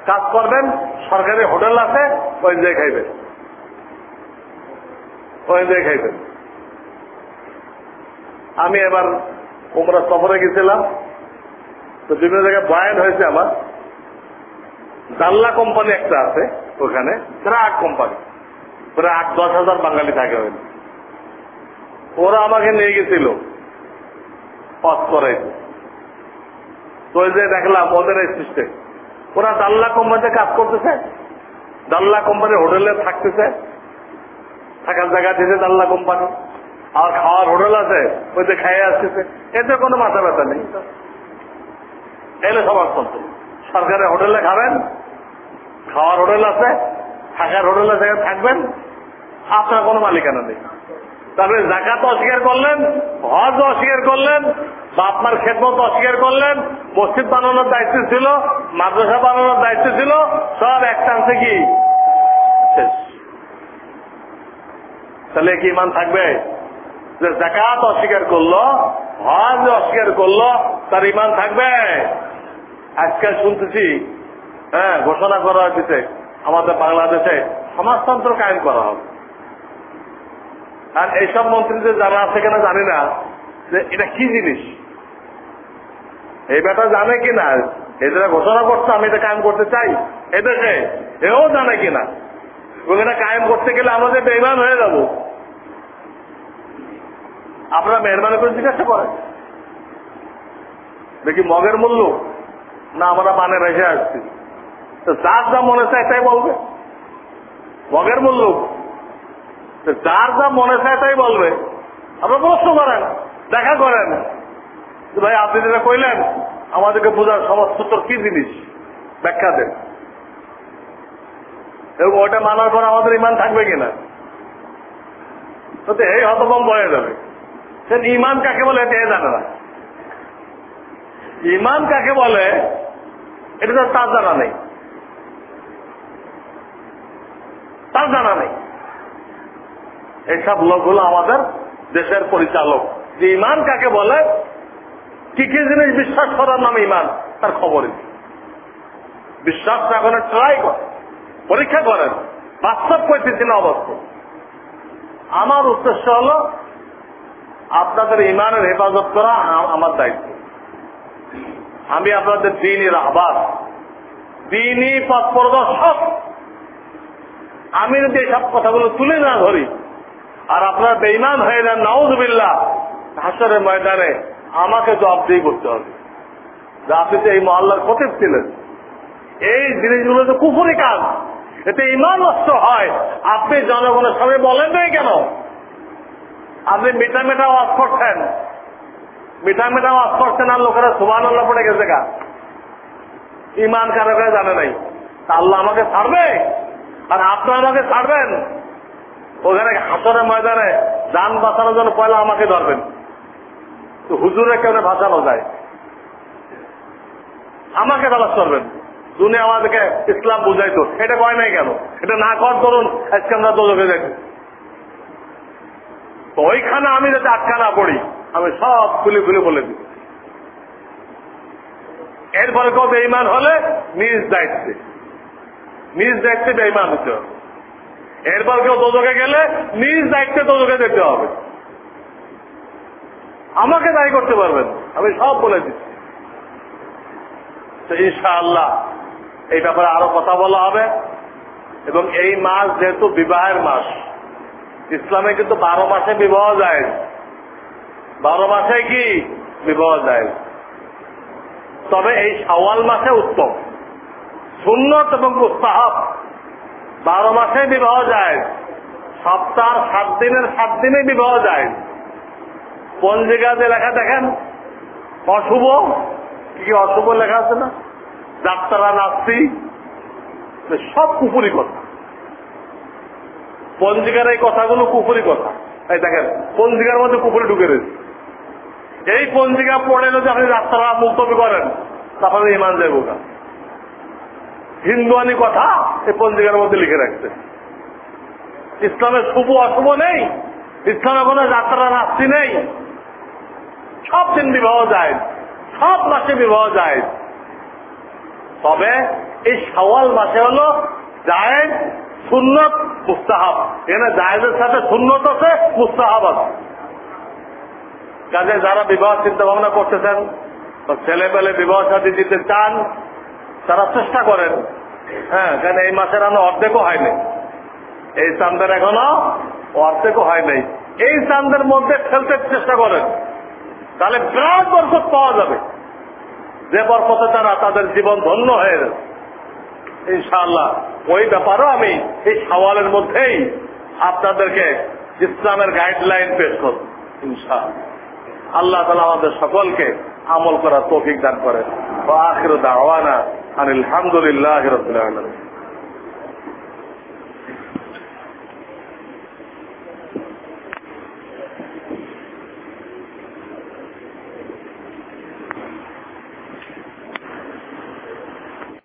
কাজ করবেন, সরকারি হোটেল আছে, ওই যে খাইবেন। ওই যে খাইবেন আমি এবার ওমরা সফরে গেছিলাম। তো বিভিন্ন জায়গায় বয়ান হয়েছে আমার। জাল্লা কোম্পানি একটা আছে ওখানে ট্রাক কোম্পানি। প্রায় আট, দশ হাজার বাঙালি থাকে ওখানে। ওরা আমাকে নিয়ে গেছিল পাস করাইছে তো যে দেখলাম, ওদের এই সিস্টেম ওরা দাল্লা কোম্পানিতে কাজ করতেছে দাল্লা কোম্পানি হোটেলে থাকতেছে। থাকার জায়গা দিয়েছে দাল্লা কোম্পানি। আর খাওয়ার হোটেল আছে, ওই যে খাইয়ে আসতেছে। এতে কোনো মাথা ব্যথা নেই। এলে সবার চলছে। সরকারের হোটেলে খাবেন, খাওয়ার হোটেল আছে, থাকার হোটেল আছে থাকবেন, আপনার কোনো মালিকানা নেই। তারপরে জাকাত অস্বীকার করলেন, হজ অস্বীকার করলেন বাপমার খেদমত অস্বীকার করলেন, মসজিদ বানানোর দায়িত্ব ছিল, মাদ্রাসা বানানোর দায়িত্ব ছিল, সব একটাংশে কি? শেষ। তাহলে কি ইমান থাকবে? যে জাকাত অস্বীকার করল, হজ অস্বীকার করল, তার ইমান থাকবে? আজকাল শুনতেছি হ্যাঁ ঘোষণা করা হয়েছে আমাদের বাংলাদেশে সমাজতন্ত্র কায়েম করা হবে। আর এইসব মন্ত্রীদের যারা আছে কিনা জানি না, যে এটা কি জিনিস? এই ব্যাটা জানে কিনা? এদের ঘোষণা করছে, আমি এটা কায়েম করতে চাই। এদেশে, এও জানে কিনা? এবং এটা কায়েম করতে গেলে আমাদের বেইমান হয়ে যাব। আপনারা মেহরবানি করে জিজ্ঞাসা করেন। দেখি মগের মূল্য? না, আমরা মানে রেখে আসছি। তো যার যা মনে চায় তাই বলবে। মগের মূল্য? যার যা মনে চায় তাই বলবে। আপনারা প্রশ্ন করেন, দেখা করেন। ভাই, আপনি যেটা কইলেন, আমাদেরকে বোঝার সমাজসূত্র কি জিনিস? ব্যাখ্যা দেন। এবং ওটা মানার পর আমাদের ইমান থাকবে কিনা? তো এই হতবম হয়ে যাবে। সে ইমান কাকে বলে? এটা জানে না। ইমান কাকে বলে? এটা তো তার জানা নেই। তার জানা নেই। এইসব লোকগুলো আমাদের দেশের পরিচালক। যে ইমান কাকে বলে, কি কি জিনিস বিশ্বাস করার নাম ইমান তার খবরই নেই। বিশ্বাস না করে ট্রাই করে, পরীক্ষা করেন, বাস্তব করতেছি না অবস্থা আমার উদ্দেশ্য হল আপনাদের ইমানের হেফাজত করা আমার দায়িত্ব। আমি আপনাদের দিনই রাহবার দিনই পথ প্রদর্শক আমি যদি এসব কথাগুলো তুলে না ধরি, আর আপনারা বেইমান হয়ে যান নাউজবিল্লা হাসরের ময়দানে আমাকে জবাবদিহি করতে হবে। যে আপনি তো এই মহল্লার খতিব ছিলেন। এই জিনিসগুলো তো কুফুরি কাজ। এতে ইমান নষ্ট হয়। আপনি জনগণের সামনে বলেন নাই কেন? আপনি মিঠা মিঠা ওয়াজ করছেন। মিঠা মিঠা ওয়াজ করছেন আর লোকেরা সুবান আল্লাহ পড়ে গেছে গা। ইমান কারও কাছে জানে নাই। আল্লাহ আমাকে ছাড়বে? আর আপনারা আমাকে ছাড়বেন? ওখানে হাসনের ময়দানে যান বাঁচানোর জন্য পয়লা আমাকে ধরবেন। তো হুজুরে কেমন ভাসানো যায়? আমাকে তালাশ করবেন। দুনিয়া আমাদেরকে ইসলাম বুঝাইতো। এটা কয় নাই কেন? এটা না কর ধরুন, আজকে আমরা দোলকে দেখি তো ওইখানে আমি যাতে আটকা না পড়ি, আমি সব খুলে খুলে বলে দিই। এরপরে কেউ বেইমান হলে? নিজ দায়িত্বে। নিজ দায়িত্বে বেইমান হতে হবে। এরপর কেউ দোজকে গেলে নিজ দায়িত্বে দোজকে যেতে হবে। আমাকে দায়ী করতে পারবেন, আমি সব বলে দিচ্ছি। তো ইনশাআল্লাহ এই ব্যাপারে আরও কথা বলা হবে। এবং এই মাস যেহেতু বিবাহের মাস ইসলামে কিন্তু বারো মাসে বিবাহ যায়। বারো মাসে কি? বিবাহ যায়। তবে এই সওয়াল মাসে উত্তম। সুন্নত এবং মুস্তাহাব। বারো মাসে বিবাহ যায়। সপ্তাহ সাত দিনের সাত দিনে বিবাহ যায়। পঞ্জিকাতে লেখা দেখেন? অশুভ। কি কি অশুভ লেখা আছে না? যাত্রা নাস্তি সব কুপুরি কথা। পঞ্জিকার এই কথাগুলো কুপুরি কথা। এই দেখেন, পঞ্জিকার মধ্যে কুপুরি ঢুকে রয়েছে। এই পঞ্জিকা পড়ে যদি আপনি যাত্রা মুক্তবি করেন, তাহলে ইমান যাব না হিন্দুয়ানি কথা এই পঞ্জিকার মধ্যে লিখে রাখছে। ইসলামের শুভ অশুভ নেই ইসলামে কোনো যাত্রা নাস্তি নেই। সব দিন বিবাহ যায়, সব মাসে বিবাহ যায়। তবে এই সওয়াল মাসে হলো জায়েজ সুন্নত মুস্তাহাব। এখানে জায়েজের সাথে সুন্নত আছে, মুস্তাহাব আছে কাজে যারা বিবাহ চিন্তা ভাবনা করতেছেন ছেলে পেলে বিবাহ সাথে দিতে চান, তারা চেষ্টা করেন। হ্যাঁ কারণ এই মাসের আমরা অর্ধেকও হয়নি এই চান্দের এখনও অর্ধেকও হয় নাই। এই চান্দের মধ্যে ফেলতে চেষ্টা করেন। তাহলে বিরাট বরকত পাওয়া যাবে। যে বরকতে তারা তাদের জীবন ধন্য হয়ে যাবে ইনশাআল্লাহ। ওই ব্যাপারও আমি এই সওয়ালের মধ্যেই আপনাদেরকে ইসলামের গাইডলাইন পেশ করব, ইনশাআল্লাহ। আল্লাহ তালা আমাদের সকলকে আমল করার তৌফিক দান করেন। আখির দাওয়ানা আনিল হামদুলিল্লাহ রবিল